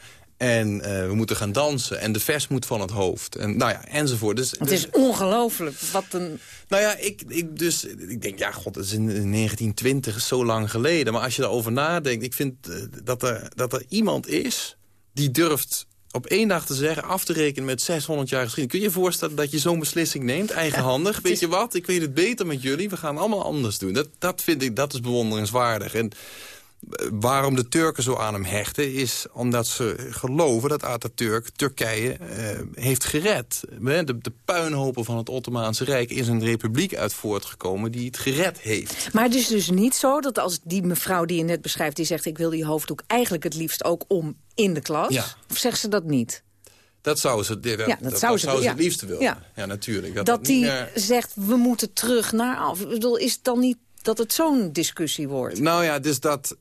En eh, we moeten gaan dansen. En de vers moet van het hoofd. En, nou ja, enzovoort. Dus, Het dus- is ongelooflijk. Wat een... nou ja, ik, ik, dus, ik denk, ja, god, dat is in 1920, is zo lang geleden. Maar als je daarover nadenkt, ik vind eh, dat, er, dat er iemand is... die durft op één dag te zeggen, af te rekenen met 600 jaar geschiedenis. Kun je je voorstellen dat je zo'n beslissing neemt, eigenhandig? Weet je wat, ik weet het beter met jullie, we gaan allemaal anders doen. Dat, dat vind ik, dat is bewonderenswaardig. En waarom de Turken zo aan hem hechten... is omdat ze geloven dat Atatürk Turkije eh, heeft gered. De, de puinhopen van het Ottomaanse Rijk is een republiek uit voortgekomen... die het gered heeft. Maar het is dus niet zo dat als die mevrouw die je net beschrijft... die zegt ik wil die hoofddoek eigenlijk het liefst ook om in de klas. Ja. Of zegt ze dat niet? Dat zou ze, dat, Ja, dat zou ze- zou ze ja. het liefste willen. Ja. Ja, natuurlijk. Dat, Dat, die meer- zegt we moeten terug naar af. Ik bedoel, is het dan niet dat het zo'n discussie wordt? Nou ja, dus dat,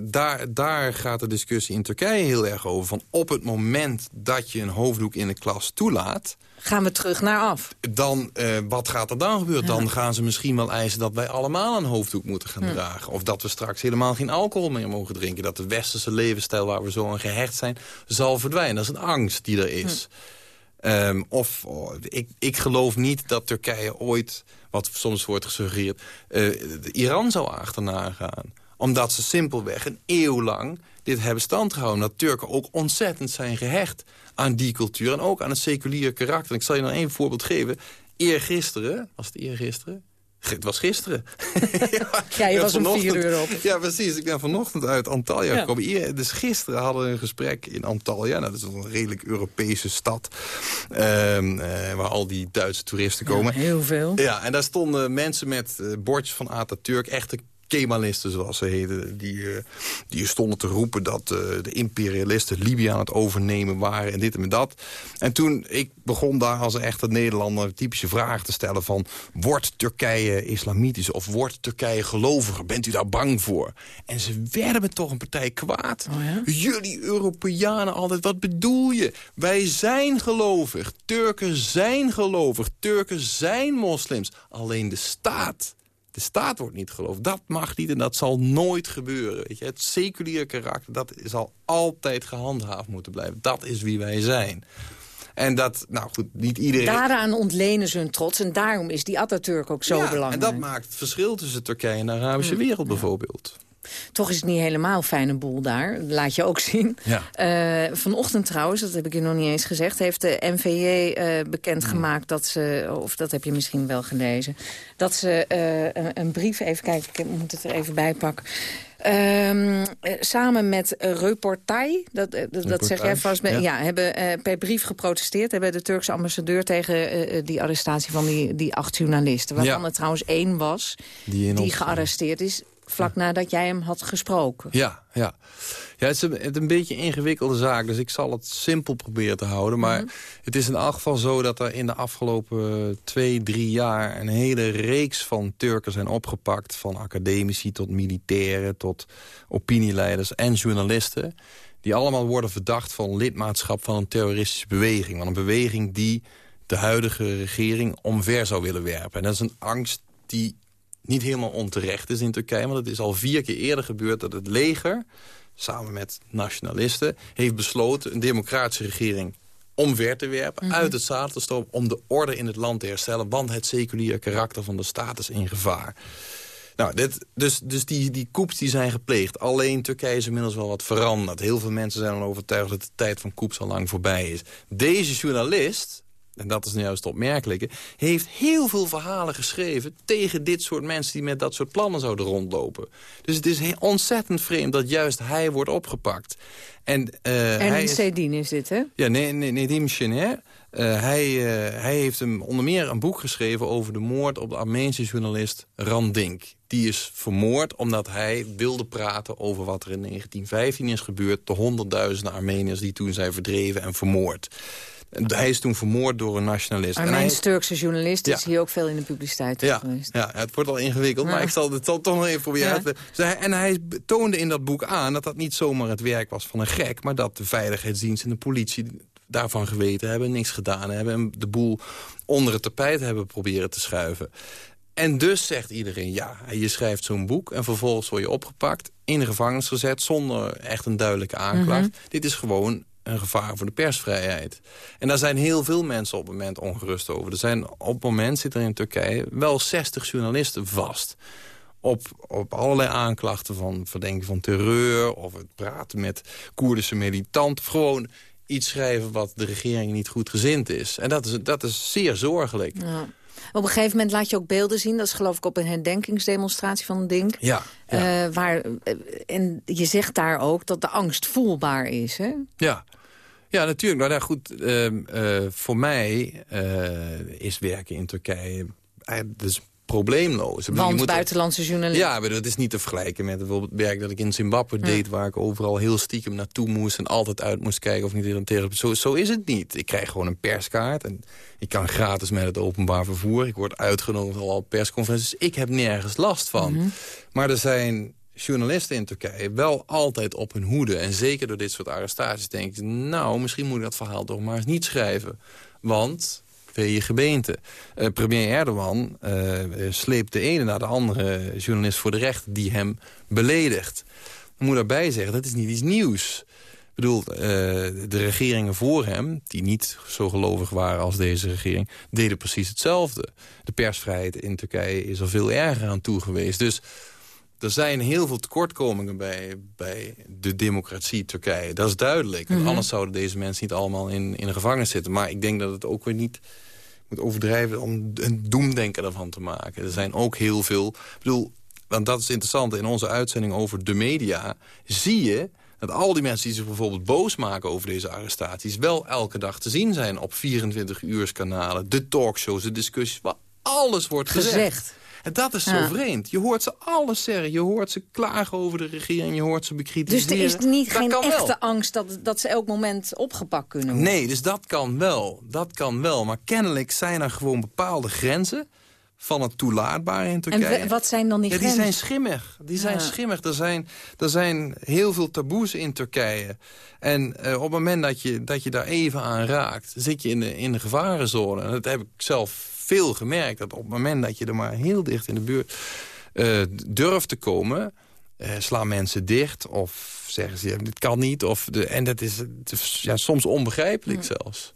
daar, daar gaat de discussie in Turkije heel erg over. Van op het moment dat je een hoofddoek in de klas toelaat... Gaan we terug naar af? dan, eh, wat gaat er dan gebeuren? Dan gaan ze misschien wel eisen dat wij allemaal een hoofddoek moeten gaan Hm. dragen. Of dat we straks helemaal geen alcohol meer mogen drinken. Dat de westerse levensstijl waar we zo aan gehecht zijn, zal verdwijnen. Dat is een angst die er is. Ehm, of oh, ik, ik geloof niet dat Turkije ooit, wat soms wordt gesuggereerd... eh, Iran zou achterna gaan. Omdat ze simpelweg een eeuw lang dit hebben stand gehouden. Dat Turken ook ontzettend zijn gehecht aan die cultuur... en ook aan het seculiere karakter. Ik zal je nog één voorbeeld geven. Eergisteren, was het eergisteren? Het was gisteren. Ja, je Ik was om vier uur op. Ja, precies. Ik ben vanochtend uit Antalya Ja. gekomen. Dus gisteren hadden we een gesprek in Antalya. Nou, dat is een redelijk Europese stad. ehm, eh, waar al die Duitse toeristen komen. heel veel. Ja, en daar stonden mensen met eh, bordjes van Atatürk. Echte Kemalisten, zoals ze heten. Die, eh, die stonden te roepen dat eh, de imperialisten Libië aan het overnemen waren. En dit en dat. En toen ik begon daar als echte Nederlander typische vragen te stellen van... wordt Turkije islamitisch of wordt Turkije geloviger? Bent u daar bang voor? En ze werden me toch een partij kwaad. Jullie Europeanen altijd, wat bedoel je? Wij zijn gelovig. Turken zijn gelovig. Turken zijn moslims. Alleen de staat... De staat wordt niet geloofd. Dat mag niet en dat zal nooit gebeuren. Weet je? Het seculiere karakter, dat zal altijd gehandhaafd moeten blijven. Dat is wie wij zijn. En dat, nou goed, niet iedereen... Daaraan ontlenen ze hun trots. En daarom is die Atatürk ook zo ja, belangrijk. En dat maakt het verschil tussen Turkije en de Arabische Mm. wereld bijvoorbeeld. Toch is het niet helemaal fijne boel daar. Dat laat je ook zien. Ja. Eh, vanochtend trouwens, dat heb ik je nog niet eens gezegd... heeft de NVJ eh bekendgemaakt dat ze... of dat heb je misschien wel gelezen... dat ze eh, een, een brief... even kijken, ik moet het er even bij pakken... Ehm, eh, samen met Reportai, dat, uh, dat zeg jij vast, ja. ja hebben uh, per brief geprotesteerd. Hebben de Turkse ambassadeur tegen die arrestatie van die, die acht journalisten. Waarvan ja. er trouwens één was die, die gearresteerd is vlak nadat jij hem had gesproken. Ja, ja. ja het, is een, het een beetje een ingewikkelde zaak, dus ik zal het simpel proberen te houden. Maar mm -hmm. het is in elk geval zo dat er in de afgelopen twee, drie jaar... een hele reeks van Turken zijn opgepakt. Van academici tot militairen, tot opinieleiders en journalisten. Die allemaal worden verdacht van lidmaatschap van een terroristische beweging. Van een beweging die de huidige regering omver zou willen werpen. En dat is een angst die niet helemaal onterecht is in Turkije. Want het is al vier keer eerder gebeurd dat het leger... samen met nationalisten heeft besloten... een democratische regering omver te werpen, mm -hmm. uit het zadel te stoppen... om de orde in het land te herstellen... want het seculiere karakter van de staat is in gevaar. Nou, dit, dus, dus die, die coups die zijn gepleegd. Alleen Turkije is inmiddels wel wat veranderd. Heel veel mensen zijn al overtuigd dat de tijd van coups al lang voorbij is. Deze journalist, en dat is nou juist het opmerkelijke... heeft heel veel verhalen geschreven tegen dit soort mensen... die met dat soort plannen zouden rondlopen. Dus het is ontzettend vreemd dat juist hij wordt opgepakt. En, uh, en Sedin is dit, hè? Ja, nee, nee, nee Nedim Chener. Uh, hij, uh, hij heeft hem onder meer een boek geschreven over de moord op de Armeense journalist Randink. Die is vermoord omdat hij wilde praten over wat er in 1915 is gebeurd. De honderdduizenden Armeniërs die toen zijn verdreven en vermoord. Hij is toen vermoord door een nationalist. Armeens-Turkse journalist is ja. hier ook veel in de publiciteit ja, geweest. Ja, het wordt al ingewikkeld, ja. maar ik zal het toch nog even proberen. Ja. Dus hij, en hij toonde in dat boek aan dat dat niet zomaar het werk was van een gek... maar dat de veiligheidsdienst en de politie daarvan geweten hebben... niks gedaan hebben en de boel onder het tapijt hebben proberen te schuiven. En dus zegt iedereen, ja, je schrijft zo'n boek... en vervolgens word je opgepakt, in de gevangenis gezet... zonder echt een duidelijke aanklacht. Mm -hmm. Dit is gewoon een gevaar voor de persvrijheid. En daar zijn heel veel mensen op het moment ongerust over. Er zijn op het moment, zitten er in Turkije, wel 60 journalisten vast. Op, op allerlei aanklachten van verdenking van terreur... of het praten met Koerdische militanten. Gewoon iets schrijven wat de regering niet goed gezind is. En dat is, dat is zeer zorgelijk. Ja. Op een gegeven moment laat je ook beelden zien. Dat is geloof ik op een herdenkingsdemonstratie van een ding. Ja. ja. Uh, waar, en je zegt daar ook dat de angst voelbaar is, hè? Ja. Ja, natuurlijk. Nou, nou goed, uh, uh, voor mij uh, is werken in Turkije dus probleemloos. Want moet buitenlandse journalist. Ja, maar dat is niet te vergelijken met bijvoorbeeld het werk dat ik in Zimbabwe ja. deed... waar ik overal heel stiekem naartoe moest en altijd uit moest kijken of niet tegen. Zo, zo is het niet. Ik krijg gewoon een perskaart en ik kan gratis met het openbaar vervoer. Ik word uitgenodigd al persconferenties. Ik heb nergens last van. Mm -hmm. Maar er zijn journalisten in Turkije wel altijd op hun hoede. En zeker door dit soort arrestaties denk ik... nou, misschien moet ik dat verhaal toch maar eens niet schrijven. Want je gebeente. Uh, premier Erdogan uh, sleept de ene na de andere journalist voor de rechter... die hem beledigt. Ik moet daarbij zeggen, dat is niet iets nieuws. Ik bedoel, uh, de regeringen voor hem, die niet zo gelovig waren als deze regering... deden precies hetzelfde. De persvrijheid in Turkije is er veel erger aan toe geweest. Dus er zijn heel veel tekortkomingen bij, bij de democratie Turkije. Dat is duidelijk. Want mm -hmm. anders zouden deze mensen niet allemaal in, in de gevangenis zitten. Maar ik denk dat het ook weer niet moet overdrijven om een doemdenken ervan te maken. Er zijn ook heel veel... Ik bedoel, want dat is interessant. In onze uitzending over de media zie je dat al die mensen die zich bijvoorbeeld boos maken over deze arrestaties... wel elke dag te zien zijn op 24-uurskanalen. De talkshows, de discussies, waar alles wordt gezegd. gezegd. En dat is zo ja. vreemd. Je hoort ze alles zeggen. Je hoort ze klagen over de regering. Je hoort ze bekritiseren. Dus er is niet dat geen echte wel. angst dat, dat ze elk moment opgepakt kunnen worden? Nee, dus dat kan wel. Dat kan wel. Maar kennelijk zijn er gewoon bepaalde grenzen van het toelaatbare in Turkije. En wat zijn dan die ja, grenzen? Die zijn schimmig. Die zijn Ja. schimmig. Er zijn, er zijn heel veel taboes in Turkije. En eh, op het moment dat je, dat je daar even aan raakt... zit je in de, in de gevarenzone. En dat heb ik zelf veel gemerkt. Dat op het moment dat je er maar heel dicht in de buurt eh, durft te komen... eh, slaan mensen dicht of zeggen ze, ja, dit kan niet. Of de, en dat is, ja, soms onbegrijpelijk zelfs.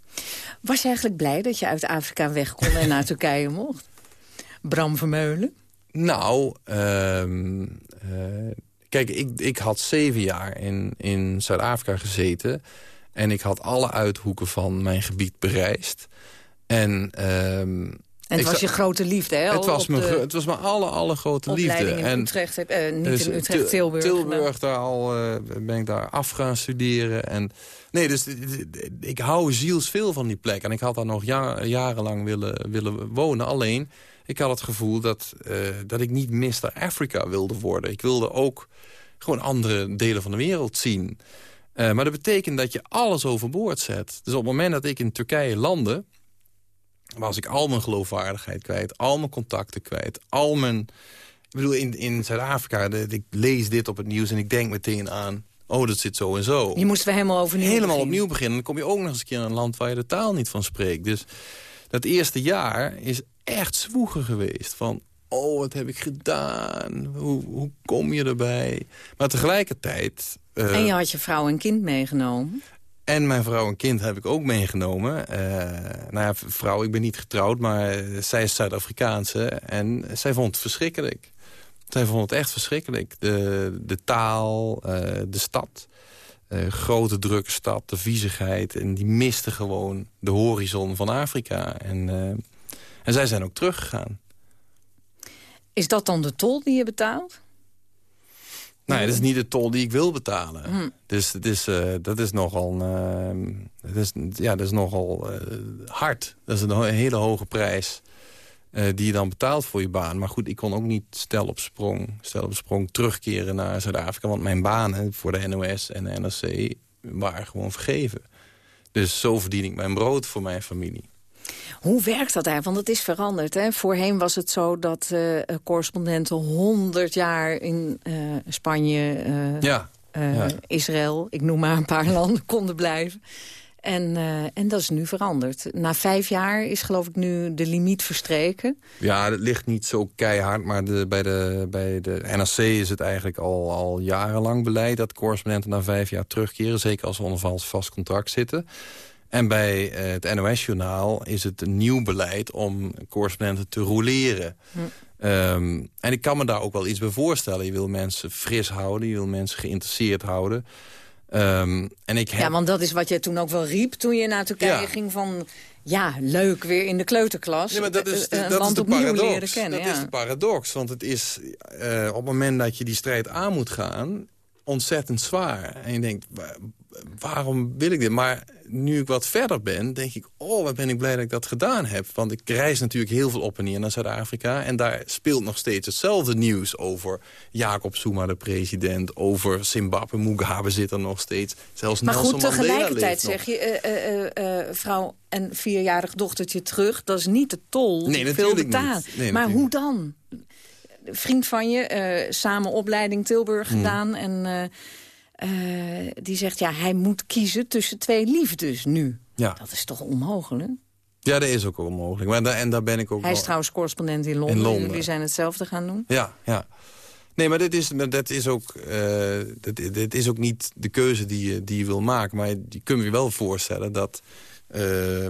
Was je eigenlijk blij dat je uit Afrika weg kon en naar Turkije mocht? Bram Vermeulen? Nou, ehm, eh, kijk, ik, ik had zeven jaar in, in Zuid-Afrika gezeten... en ik had alle uithoeken van mijn gebied bereisd. En... ehm, En het was je grote liefde, hè? Het was, mijn, de het was mijn alle, alle grote liefde. in En Utrecht, eh, niet dus in Utrecht, Tilburg. Tilburg, daar al, eh, ben ik daar af gaan studeren. En, nee, dus ik hou zielsveel van die plek. En ik had daar nog ja- jarenlang willen, willen wonen. Alleen, ik had het gevoel dat, eh, dat ik niet Mr. Africa wilde worden. Ik wilde ook gewoon andere delen van de wereld zien. Eh, maar dat betekent dat je alles overboord zet. Dus op het moment dat ik in Turkije landde was ik al mijn geloofwaardigheid kwijt. Al mijn contacten kwijt. Al mijn... Ik bedoel, in, in Zuid-Afrika, ik lees dit op het nieuws... en ik denk meteen aan, oh, dat zit zo en zo. Je moest weer helemaal overnieuw Helemaal beginnen. opnieuw beginnen. Dan kom je ook nog eens een keer in een land waar je de taal niet van spreekt. Dus dat eerste jaar is echt zwoegen geweest. Van, oh, wat heb ik gedaan? Hoe, hoe kom je erbij? Maar tegelijkertijd... eh, En je had je vrouw en kind meegenomen. En mijn vrouw en kind heb ik ook meegenomen. Eh, nou ja, vrouw, ik ben niet getrouwd, maar eh, zij is Zuid-Afrikaanse. En zij vond het verschrikkelijk. Zij vond het echt verschrikkelijk. De, de taal, eh, de stad. grote drukke stad, de viezigheid. En die miste gewoon de horizon van Afrika. En, en zij zijn ook teruggegaan. Is dat dan de tol die je betaalt? Nou ja, dat is niet de tol die ik wil betalen. Hm. Dus het is, eh, dat is nogal, eh, dat is, ja, dat is nogal eh, hard. Dat is een ho- hele hoge prijs die je dan betaalt voor je baan. Maar goed, ik kon ook niet stel op sprong, stel op sprong terugkeren naar Zuid-Afrika. Want mijn banen voor de NOS en de NRC waren gewoon vergeven. Dus zo verdien ik mijn brood voor mijn familie. Hoe werkt dat eigenlijk? Want het is veranderd. Hè? Voorheen was het zo dat eh, correspondenten 100 jaar in eh, Spanje, eh, Ja, eh, ja. Israël, ik noem maar een paar landen, konden blijven. En, eh, en dat is nu veranderd. Na vijf jaar is geloof ik nu de limiet verstreken. Ja, het ligt niet zo keihard, maar de, bij, de, bij de NRC is het eigenlijk al, al jarenlang beleid... dat correspondenten na vijf jaar terugkeren, zeker als ze onder vast contract zitten. En bij eh, het NOS-journaal is het een nieuw beleid om correspondenten te roleren. Ehm, en ik kan me daar ook wel iets bij voorstellen. Je wil mensen fris houden, je wil mensen geïnteresseerd houden. Ehm, en ik heb... Ja, want dat is wat jij toen ook wel riep toen je naar Turkije Ja. ging van... Ja, leuk, weer in de kleuterklas. Nee, maar dat is, Eh, een dat is de opnieuw paradox. leren kennen. dat ja. is de paradox. Want het is eh, op het moment dat je die strijd aan moet gaan... ontzettend zwaar. En je denkt, waarom wil ik dit? Maar nu ik wat verder ben, denk ik... oh, wat ben ik blij dat ik dat gedaan heb. Want ik reis natuurlijk heel veel op en neer naar Zuid-Afrika... en daar speelt nog steeds hetzelfde nieuws over Jacob Zuma, de president... over Zimbabwe, Mugabe zit er nog steeds. Zelfs Maar Nelson goed, tegelijkertijd zeg je... eh, eh, eh, vrouw en vierjarig dochtertje terug. Dat is niet de tol Nee, veel niet. Nee, maar hoe dan? Vriend van je, samen opleiding Tilburg Hmm. gedaan. En eh, die zegt, ja, hij moet kiezen tussen twee liefdes nu. Ja. Dat is toch onmogelijk? ja, dat is ook onmogelijk. Maar daar, en daar ben ik ook Hij is trouwens correspondent in Londen. In Londen. Jullie zijn hetzelfde gaan doen. Ja, ja. Nee, maar dit is, dat is, ook, eh, dat, dit is ook niet de keuze die je, die je wil maken. Maar je kunt je wel voorstellen dat... eh,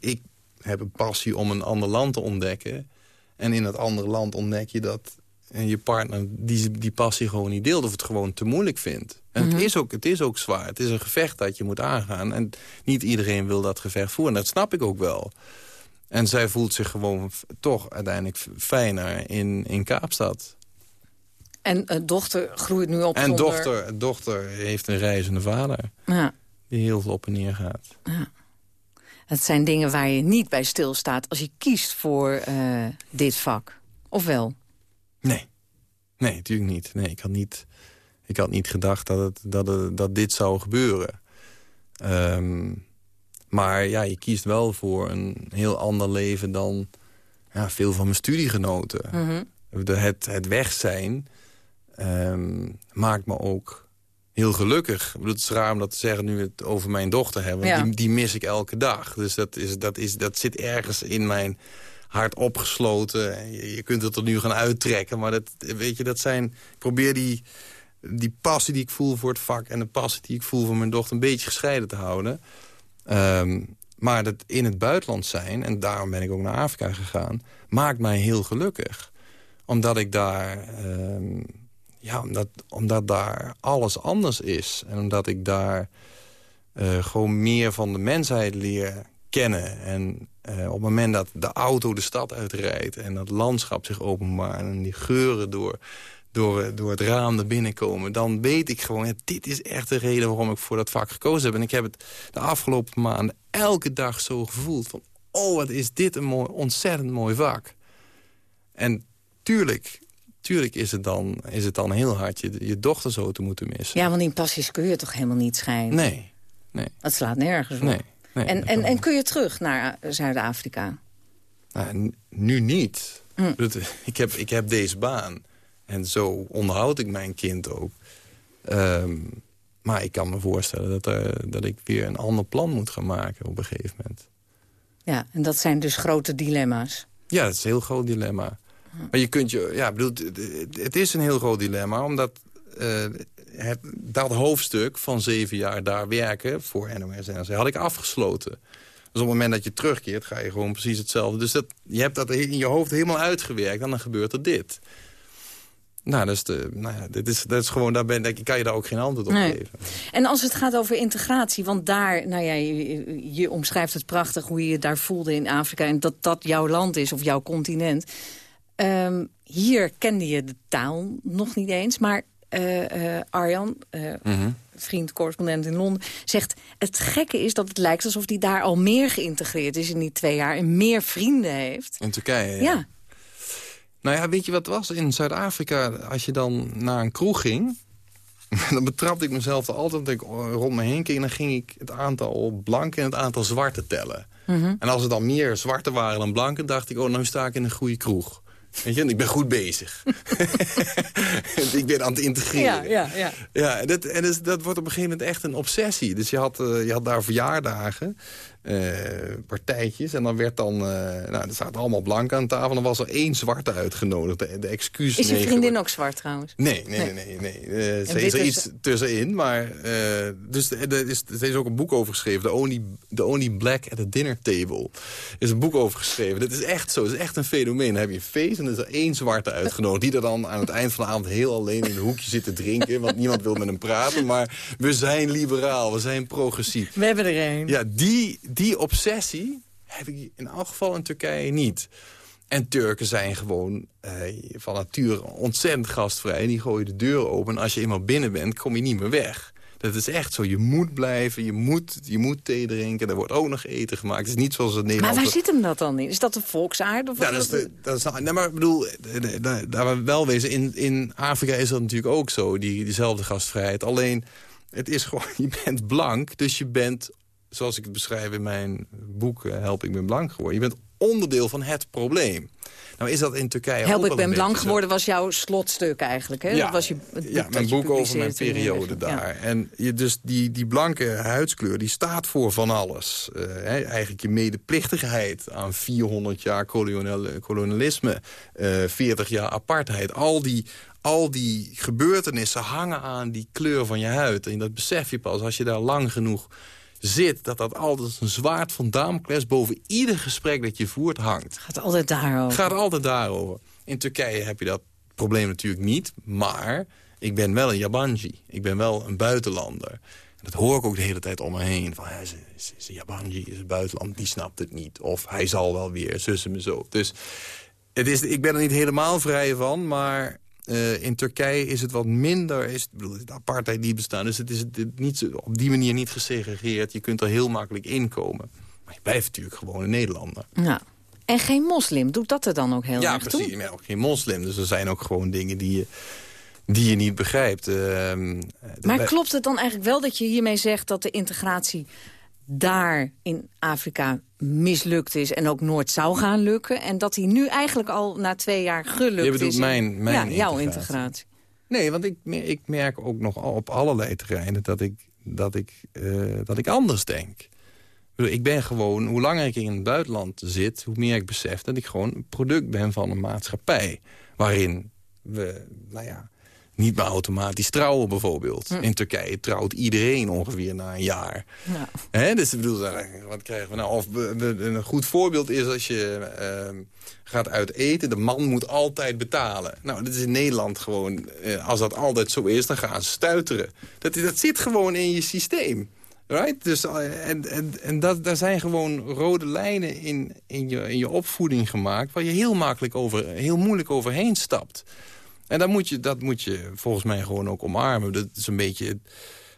ik heb een passie om een ander land te ontdekken. En in dat andere land ontdek je dat en je partner die, die passie gewoon niet deelt... of het gewoon te moeilijk vindt. En Mhm. het, is ook, het is ook zwaar. Het is een gevecht dat je moet aangaan. En niet iedereen wil dat gevecht voeren. En dat snap ik ook wel. En zij voelt zich gewoon toch uiteindelijk fijner in, in Kaapstad. En eh, dochter groeit nu op En zonder- dochter, dochter heeft een reizende vader. Ja. Die heel veel op en neer gaat. Het zijn dingen waar je niet bij stilstaat als je kiest voor eh, dit vak. Of wel? Nee. Nee, natuurlijk niet. Nee, ik had niet, ik had niet gedacht dat, het, dat, het, dat dit zou gebeuren. Ehm, maar ja, je kiest wel voor een heel ander leven dan ja, veel van mijn studiegenoten. Mhm. De, het, het weg zijn ehm, maakt me ook heel gelukkig. Het is raar om dat te zeggen nu we het over mijn dochter hebben. Ja. Die, die mis ik elke dag. Dus dat, is, dat, is, dat zit ergens in mijn hart opgesloten. En Je, je kunt het er nu gaan uittrekken. Maar dat, weet je, dat zijn, ik probeer die, die passie die ik voel voor het vak... en de passie die ik voel voor mijn dochter een beetje gescheiden te houden. Ehm, Maar dat in het buitenland zijn, en daarom ben ik ook naar Afrika gegaan... maakt mij heel gelukkig. Omdat ik daar... ehm, ja, omdat, omdat daar alles anders is. En omdat ik daar eh, gewoon meer van de mensheid leer kennen. En eh, op het moment dat de auto de stad uitrijdt... en dat landschap zich openbaart en die geuren door, door, door het raam naar binnen komen... dan weet ik gewoon, dit is echt de reden waarom ik voor dat vak gekozen heb. En ik heb het de afgelopen maanden elke dag zo gevoeld van... oh, wat is dit een mooi, ontzettend mooi vak. En tuurlijk, tuurlijk is het dan, is het dan heel hard je, je dochter zo te moeten missen. Ja, want in passies kun je toch helemaal niet schijnen? Nee, nee. Dat slaat nergens op. Nee, nee, en, en, en kun je terug naar eh, Zuid-Afrika? Nou, nu niet. Hm. Ik, heb, ik heb deze baan. En zo onderhoud ik mijn kind ook. Ehm, maar ik kan me voorstellen dat, dat ik weer een ander plan moet gaan maken op een gegeven moment. Ja, en dat zijn dus grote dilemma's. Ja, dat is een heel groot dilemma. Maar je kunt je... Ja, bedoel, het- is een heel groot dilemma, omdat... eh, het, dat hoofdstuk van zeven jaar daar werken voor NOS en NRC had ik afgesloten. Dus op het moment dat je terugkeert, ga je gewoon precies hetzelfde. Dus dat, je hebt dat in je hoofd helemaal uitgewerkt en dan gebeurt er dit. Nou, dat is, de, nou ja, dit is, dat is gewoon, daar ben, ik kan je daar ook geen antwoord op Nee. geven. En als het gaat over integratie, want daar, nou ja, je, je omschrijft het prachtig hoe je je daar voelde in Afrika en dat dat jouw land is of jouw continent. Ehm, hier kende je de taal nog niet eens, maar eh, eh, Arjan, eh, Mhm. vriend, correspondent in Londen, zegt... het gekke is dat het lijkt alsof hij daar al meer geïntegreerd is in die twee jaar... en meer vrienden heeft. In Turkije, ja. Ja, Nou ja, weet je wat het was? In Zuid-Afrika, als je dan naar een kroeg ging... dan betrapte ik mezelf er altijd dat ik rond me heen keek... en dan ging ik het aantal blanken en het aantal zwarte tellen. Mhm. En als er dan meer zwarte waren dan blanken... dacht ik, oh, nu sta ik in een goede kroeg. Weet je, en ik ben goed bezig. ik ben aan het integreren. ja, ja. ja. Ja, en dat, en dus, dat wordt op een gegeven moment echt een obsessie. Dus je had, eh, je had daar verjaardagen, eh, partijtjes... en dan werd dan... eh, nou, er zaten allemaal blanken aan tafel... en dan was er één zwarte uitgenodigd, de, de excuus... Is je vriendin ook zwart trouwens? Nee, nee, nee, nee. nee. Eh, ze is er is- iets tussenin, maar... eh, dus er is, er is ook een boek over geschreven. The Only, the Only Black at the Dinner Table. Er is een boek over geschreven. Dat is echt zo. Dat is echt een fenomeen. Dan heb je een feest en er is er één zwarte uitgenodigd... die er dan aan het eind van de avond heel alleen in een hoekje zit te drinken... want niemand wil met hem praten. Maar we zijn liberaal, we zijn progressief. We hebben er een. Ja, die, die obsessie heb ik in elk geval in Turkije niet. En Turken zijn gewoon eh, van nature ontzettend gastvrij. Die gooien de deur open. En als je eenmaal binnen bent, kom je niet meer weg. Dat is echt zo. Je moet blijven, je moet, je moet thee drinken. Er wordt ook nog eten gemaakt. Het is niet zoals het Maar Nederlandse... waar zit hem dat dan in? Is dat de volksaard? Of Ja, dat is de, dat is, nou- nee, maar ik bedoel, daar- daar we wel wezen. In, in Afrika is dat natuurlijk ook zo, die, diezelfde gastvrijheid. Alleen, het is gewoon, je bent blank, dus je bent, zoals ik het beschrijf in mijn boek eh, Help, ik ben blank geworden. Je bent onderdeel van het probleem. Nou is dat in Turkije Help, ik ben blank geworden was jouw slotstuk eigenlijk. Hè? dat was je, ja, mijn boek over mijn periode. Ja. daar. En je, dus die, die blanke huidskleur die staat voor van alles. Eh, hè, eigenlijk je medeplichtigheid aan 400 jaar kolonial, kolonialisme, eh 40 jaar apartheid. Al die, al die gebeurtenissen hangen aan die kleur van je huid. En dat besef je pas als je daar lang genoeg zit... dat dat altijd een zwaard van Damocles boven ieder gesprek dat je voert hangt. gaat altijd daarover. Het gaat altijd daarover. In Turkije heb je dat probleem natuurlijk niet. Maar ik ben wel een Yabanji. Ik ben wel een buitenlander. En dat hoor ik ook de hele tijd om me heen. Van, hij is, is, een Yabanji, is een buitenland, die snapt het niet. Of hij zal wel weer, zussen me zo. Dus het is, ik ben er niet helemaal vrij van, maar... eh, in Turkije is het wat minder, is, ik bedoel, de apartheid die bestaat. Dus het is het niet, op die manier niet gesegregeerd. Je kunt er heel makkelijk inkomen. Maar je blijft natuurlijk gewoon een Nederlander. Ja. En geen moslim, doet dat er dan ook heel Ja, erg precies. toe? Bent ook geen moslim. Dus er zijn ook gewoon dingen die je, die je niet begrijpt. Ehm, Maar wij- klopt het dan eigenlijk wel dat je hiermee zegt... dat de integratie daar in Afrika mislukt is... en ook nooit zou gaan lukken... en dat die nu eigenlijk al na twee jaar gelukt is? Je bedoelt mijn- mijn ja, jouw integratie. integratie. Nee, want ik, ik merk ook nog op allerlei terreinen dat ik, dat ik, eh, dat ik anders denk. Ik ben gewoon, hoe langer ik in het buitenland zit... hoe meer ik besef dat ik gewoon een product ben van een maatschappij. Waarin we, nou ja, niet meer automatisch trouwen bijvoorbeeld. Hm. In Turkije trouwt iedereen ongeveer na een jaar. Ja. Hè, dus ik bedoel, wat krijgen we nou? Of een goed voorbeeld is als je ehm, gaat uit eten. De man moet altijd betalen. Nou, dat is in Nederland gewoon... eh, als dat altijd zo is, dan gaan ze stuiteren. Dat, dat zit gewoon in je systeem. Right? Dus, eh, en en, en dat, daar zijn gewoon rode lijnen in, in, je, in je opvoeding gemaakt... waar je heel, makkelijk over, heel moeilijk overheen stapt. En dat moet, je, dat moet je volgens mij gewoon ook omarmen. Dat is een beetje...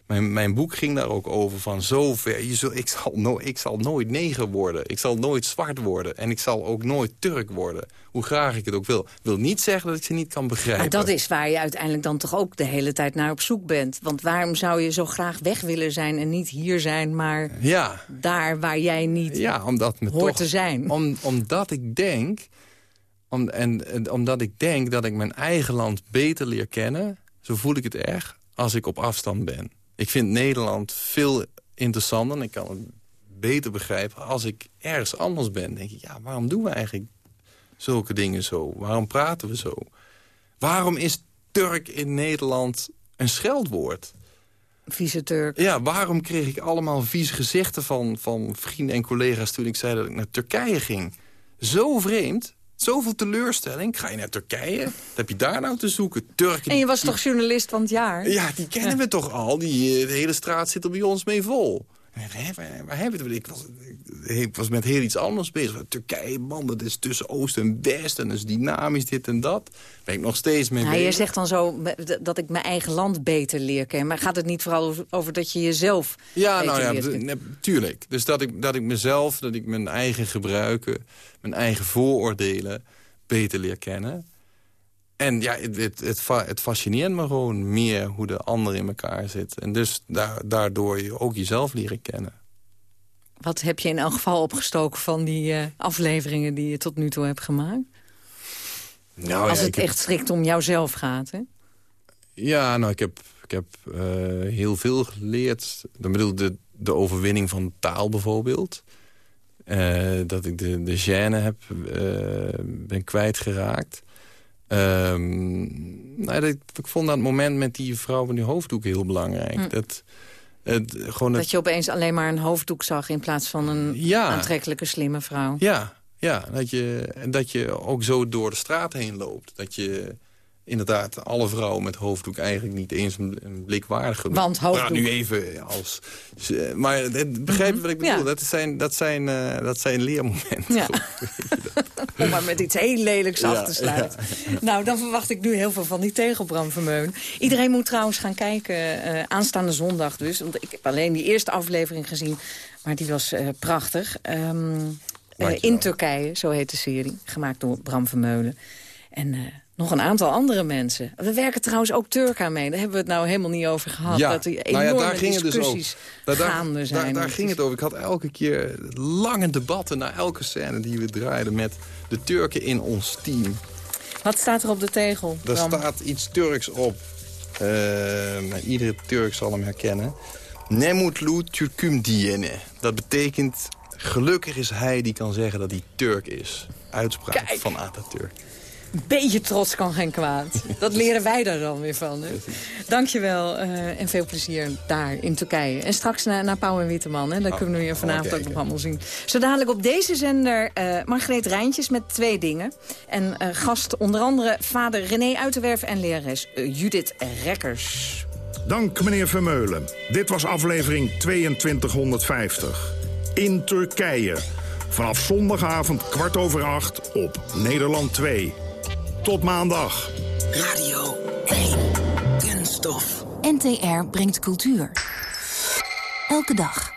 Mijn, mijn boek ging daar ook over van zover. Je ik, zal no, ik zal nooit neger worden. Ik zal nooit zwart worden. En ik zal ook nooit Turk worden. Hoe graag ik het ook wil. wil niet zeggen dat ik ze niet kan begrijpen. Maar dat is waar je uiteindelijk dan toch ook de hele tijd naar op zoek bent. Want waarom zou je zo graag weg willen zijn en niet hier zijn... maar Ja, daar waar jij niet ja omdat me hoort toch, te zijn? Om, omdat ik denk... Om, en, omdat ik denk dat ik mijn eigen land beter leer kennen... zo voel ik het erg als ik op afstand ben. Ik vind Nederland veel interessanter en ik kan het beter begrijpen... als ik ergens anders ben. denk ik, ja, waarom doen we eigenlijk zulke dingen zo? Waarom praten we zo? Waarom is Turk in Nederland een scheldwoord? Vieze Turk. Ja, waarom kreeg ik allemaal vieze gezichten van, van vrienden en collega's... toen ik zei dat ik naar Turkije ging? Zo vreemd, zoveel teleurstelling. Ga je naar Turkije? Wat heb je daar nou te zoeken? Turken. En je was toch journalist van het jaar? Ja, die kennen we toch al. Die, eh, de hele straat zit er bij ons mee vol. Waar, hebben we het? Ik was, ik was met heel iets anders bezig. Turkije, man, dat is tussen Oost en West. En dat is dynamisch, dit en dat. Daar ben ik nog steeds mee Nou, bezig. je zegt dan zo dat ik mijn eigen land beter leer kennen. Maar gaat het niet vooral over, dat je jezelf Ja, nou ja, leert d- kennen? ne- tuurlijk. Dus dat ik, dat ik mezelf, dat ik mijn eigen gebruiken... mijn eigen vooroordelen beter leer kennen. En ja, het, het, het, fa- het fascineert me gewoon meer hoe de ander in elkaar zit. En dus da- daardoor je ook jezelf leren kennen. Wat heb je in elk geval opgestoken van die eh, afleveringen die je tot nu toe hebt gemaakt? Nou, Als ja, het heb- echt strikt om jouzelf gaat, hè? Ja, nou, ik heb, ik heb eh, heel veel geleerd. Ik bedoel, de, de overwinning van taal bijvoorbeeld. Eh, dat ik de, de gêne heb, ben kwijtgeraakt. Ehm nou, dat, ik vond dat moment met die vrouw van die hoofddoek heel belangrijk. Hm. Dat, het, gewoon het, Dat je opeens alleen maar een hoofddoek zag... in plaats van een Ja. aantrekkelijke, slimme vrouw. Ja, ja dat, je, en dat je ook zo door de straat heen loopt. Dat je inderdaad alle vrouwen met hoofddoek eigenlijk niet eens een, blik waardig genoeg. Want hoofddoek. Nou, nu even als... Maar het- begrijp je wat ik bedoel? Ja. Dat, zijn, dat, zijn, eh, dat zijn leermomenten. Ja. Om maar met iets heel lelijks af te sluiten. Nou, dan verwacht ik nu heel veel van die tegelbram Vermeulen. Iedereen moet trouwens gaan kijken, eh, aanstaande zondag dus. Want ik heb alleen die eerste aflevering gezien, maar die was eh, prachtig. Ehm, eh, in Turkije, zo heet de serie, gemaakt door Bram Vermeulen. En nog een aantal andere mensen. We werken trouwens ook Turk aan mee. Daar hebben we het nou helemaal niet over gehad. Ja, Dat die nou enorme ja, daar ging het dus discussies Daar, daar, gaande zijn. daar, daar ging het over. Ik had elke keer lange debatten na elke scène die we draaiden... met de Turken in ons team. Wat staat er op de tegel, Daar Bram? staat iets Turks op. Eh, maar iedere Turk zal hem herkennen. Nemutlu Türküm diyene. Dat betekent, gelukkig is hij die kan zeggen dat hij Turk is. Uitspraak Kijk. van Atatürk. Beetje trots kan geen kwaad. Dat leren wij daar dan weer van. Hè? Dankjewel eh, en veel plezier daar in Turkije. En straks naar, naar Pauw en Witteman. Hè? Daar Oh, kunnen we je vanavond ook nog allemaal zien. Zo dadelijk op deze zender eh Margreet Rijntjes met twee dingen. En eh, gast onder andere vader René Uiterwerf en lerares Judith Rekkers. Dank, meneer Vermeulen. Dit was aflevering 2250. In Turkije. Vanaf zondagavond kwart over acht op Nederland 2. Tot maandag. Radio 1. Kunststof. NTR brengt cultuur. Elke dag.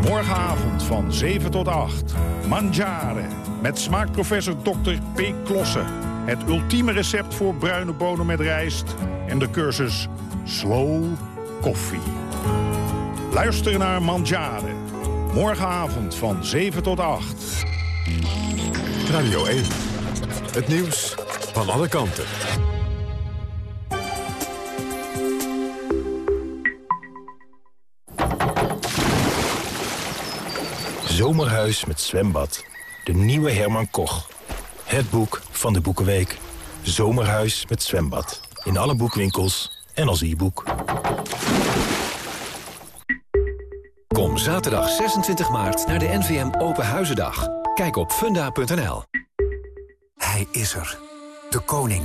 Morgenavond van 7 tot 8. Mangiare. Met smaakprofessor Dr. P. Klossen. Het ultieme recept voor bruine bonen met rijst. En de cursus Slow Coffee. Luister naar Mangiare. Morgenavond van 7 tot 8. Radio 1. Het nieuws van alle kanten. Zomerhuis met zwembad. De nieuwe Herman Koch. Het boek van de Boekenweek. Zomerhuis met zwembad. In alle boekwinkels en als e-boek. Kom zaterdag 26 maart naar de NVM Open Huizendag. Kijk op funda.nl. Hij is er. De koning.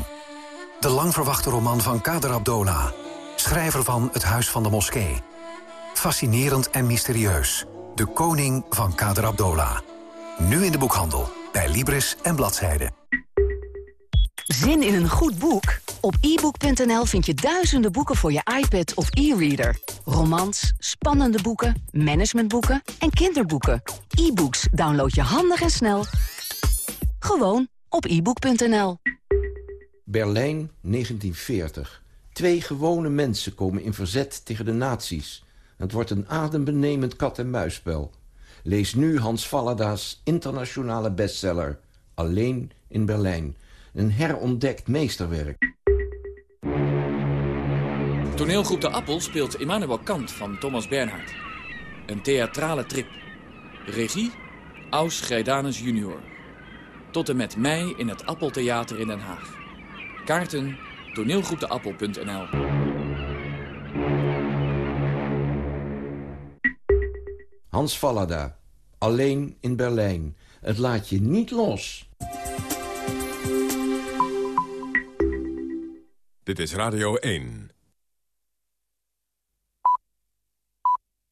De lang verwachte roman van Kader Abdola. Schrijver van Het Huis van de Moskee. Fascinerend en mysterieus. De koning van Kader Abdola. Nu in de boekhandel. Bij Libris en Bladzijde. Zin in een goed boek? Op ebook.nl vind je duizenden boeken voor je iPad of e-reader. Romans, spannende boeken, managementboeken en kinderboeken. E-books download je handig en snel. Gewoon op ebook.nl. Berlijn, 1940. Twee gewone mensen komen in verzet tegen de nazi's. Het wordt een adembenemend kat-en-muisspel. Lees nu Hans Vallada's internationale bestseller... Alleen in Berlijn. Een herontdekt meesterwerk. Toneelgroep De Appel speelt Immanuel Kant van Thomas Bernhard. Een theatrale trip. Regie, Aus Grijdanus junior. Tot en met mei in het Appeltheater in Den Haag. Kaarten toneelgroepdeappel.nl Hans Vallada. Alleen in Berlijn. Het laat je niet los. Dit is Radio 1.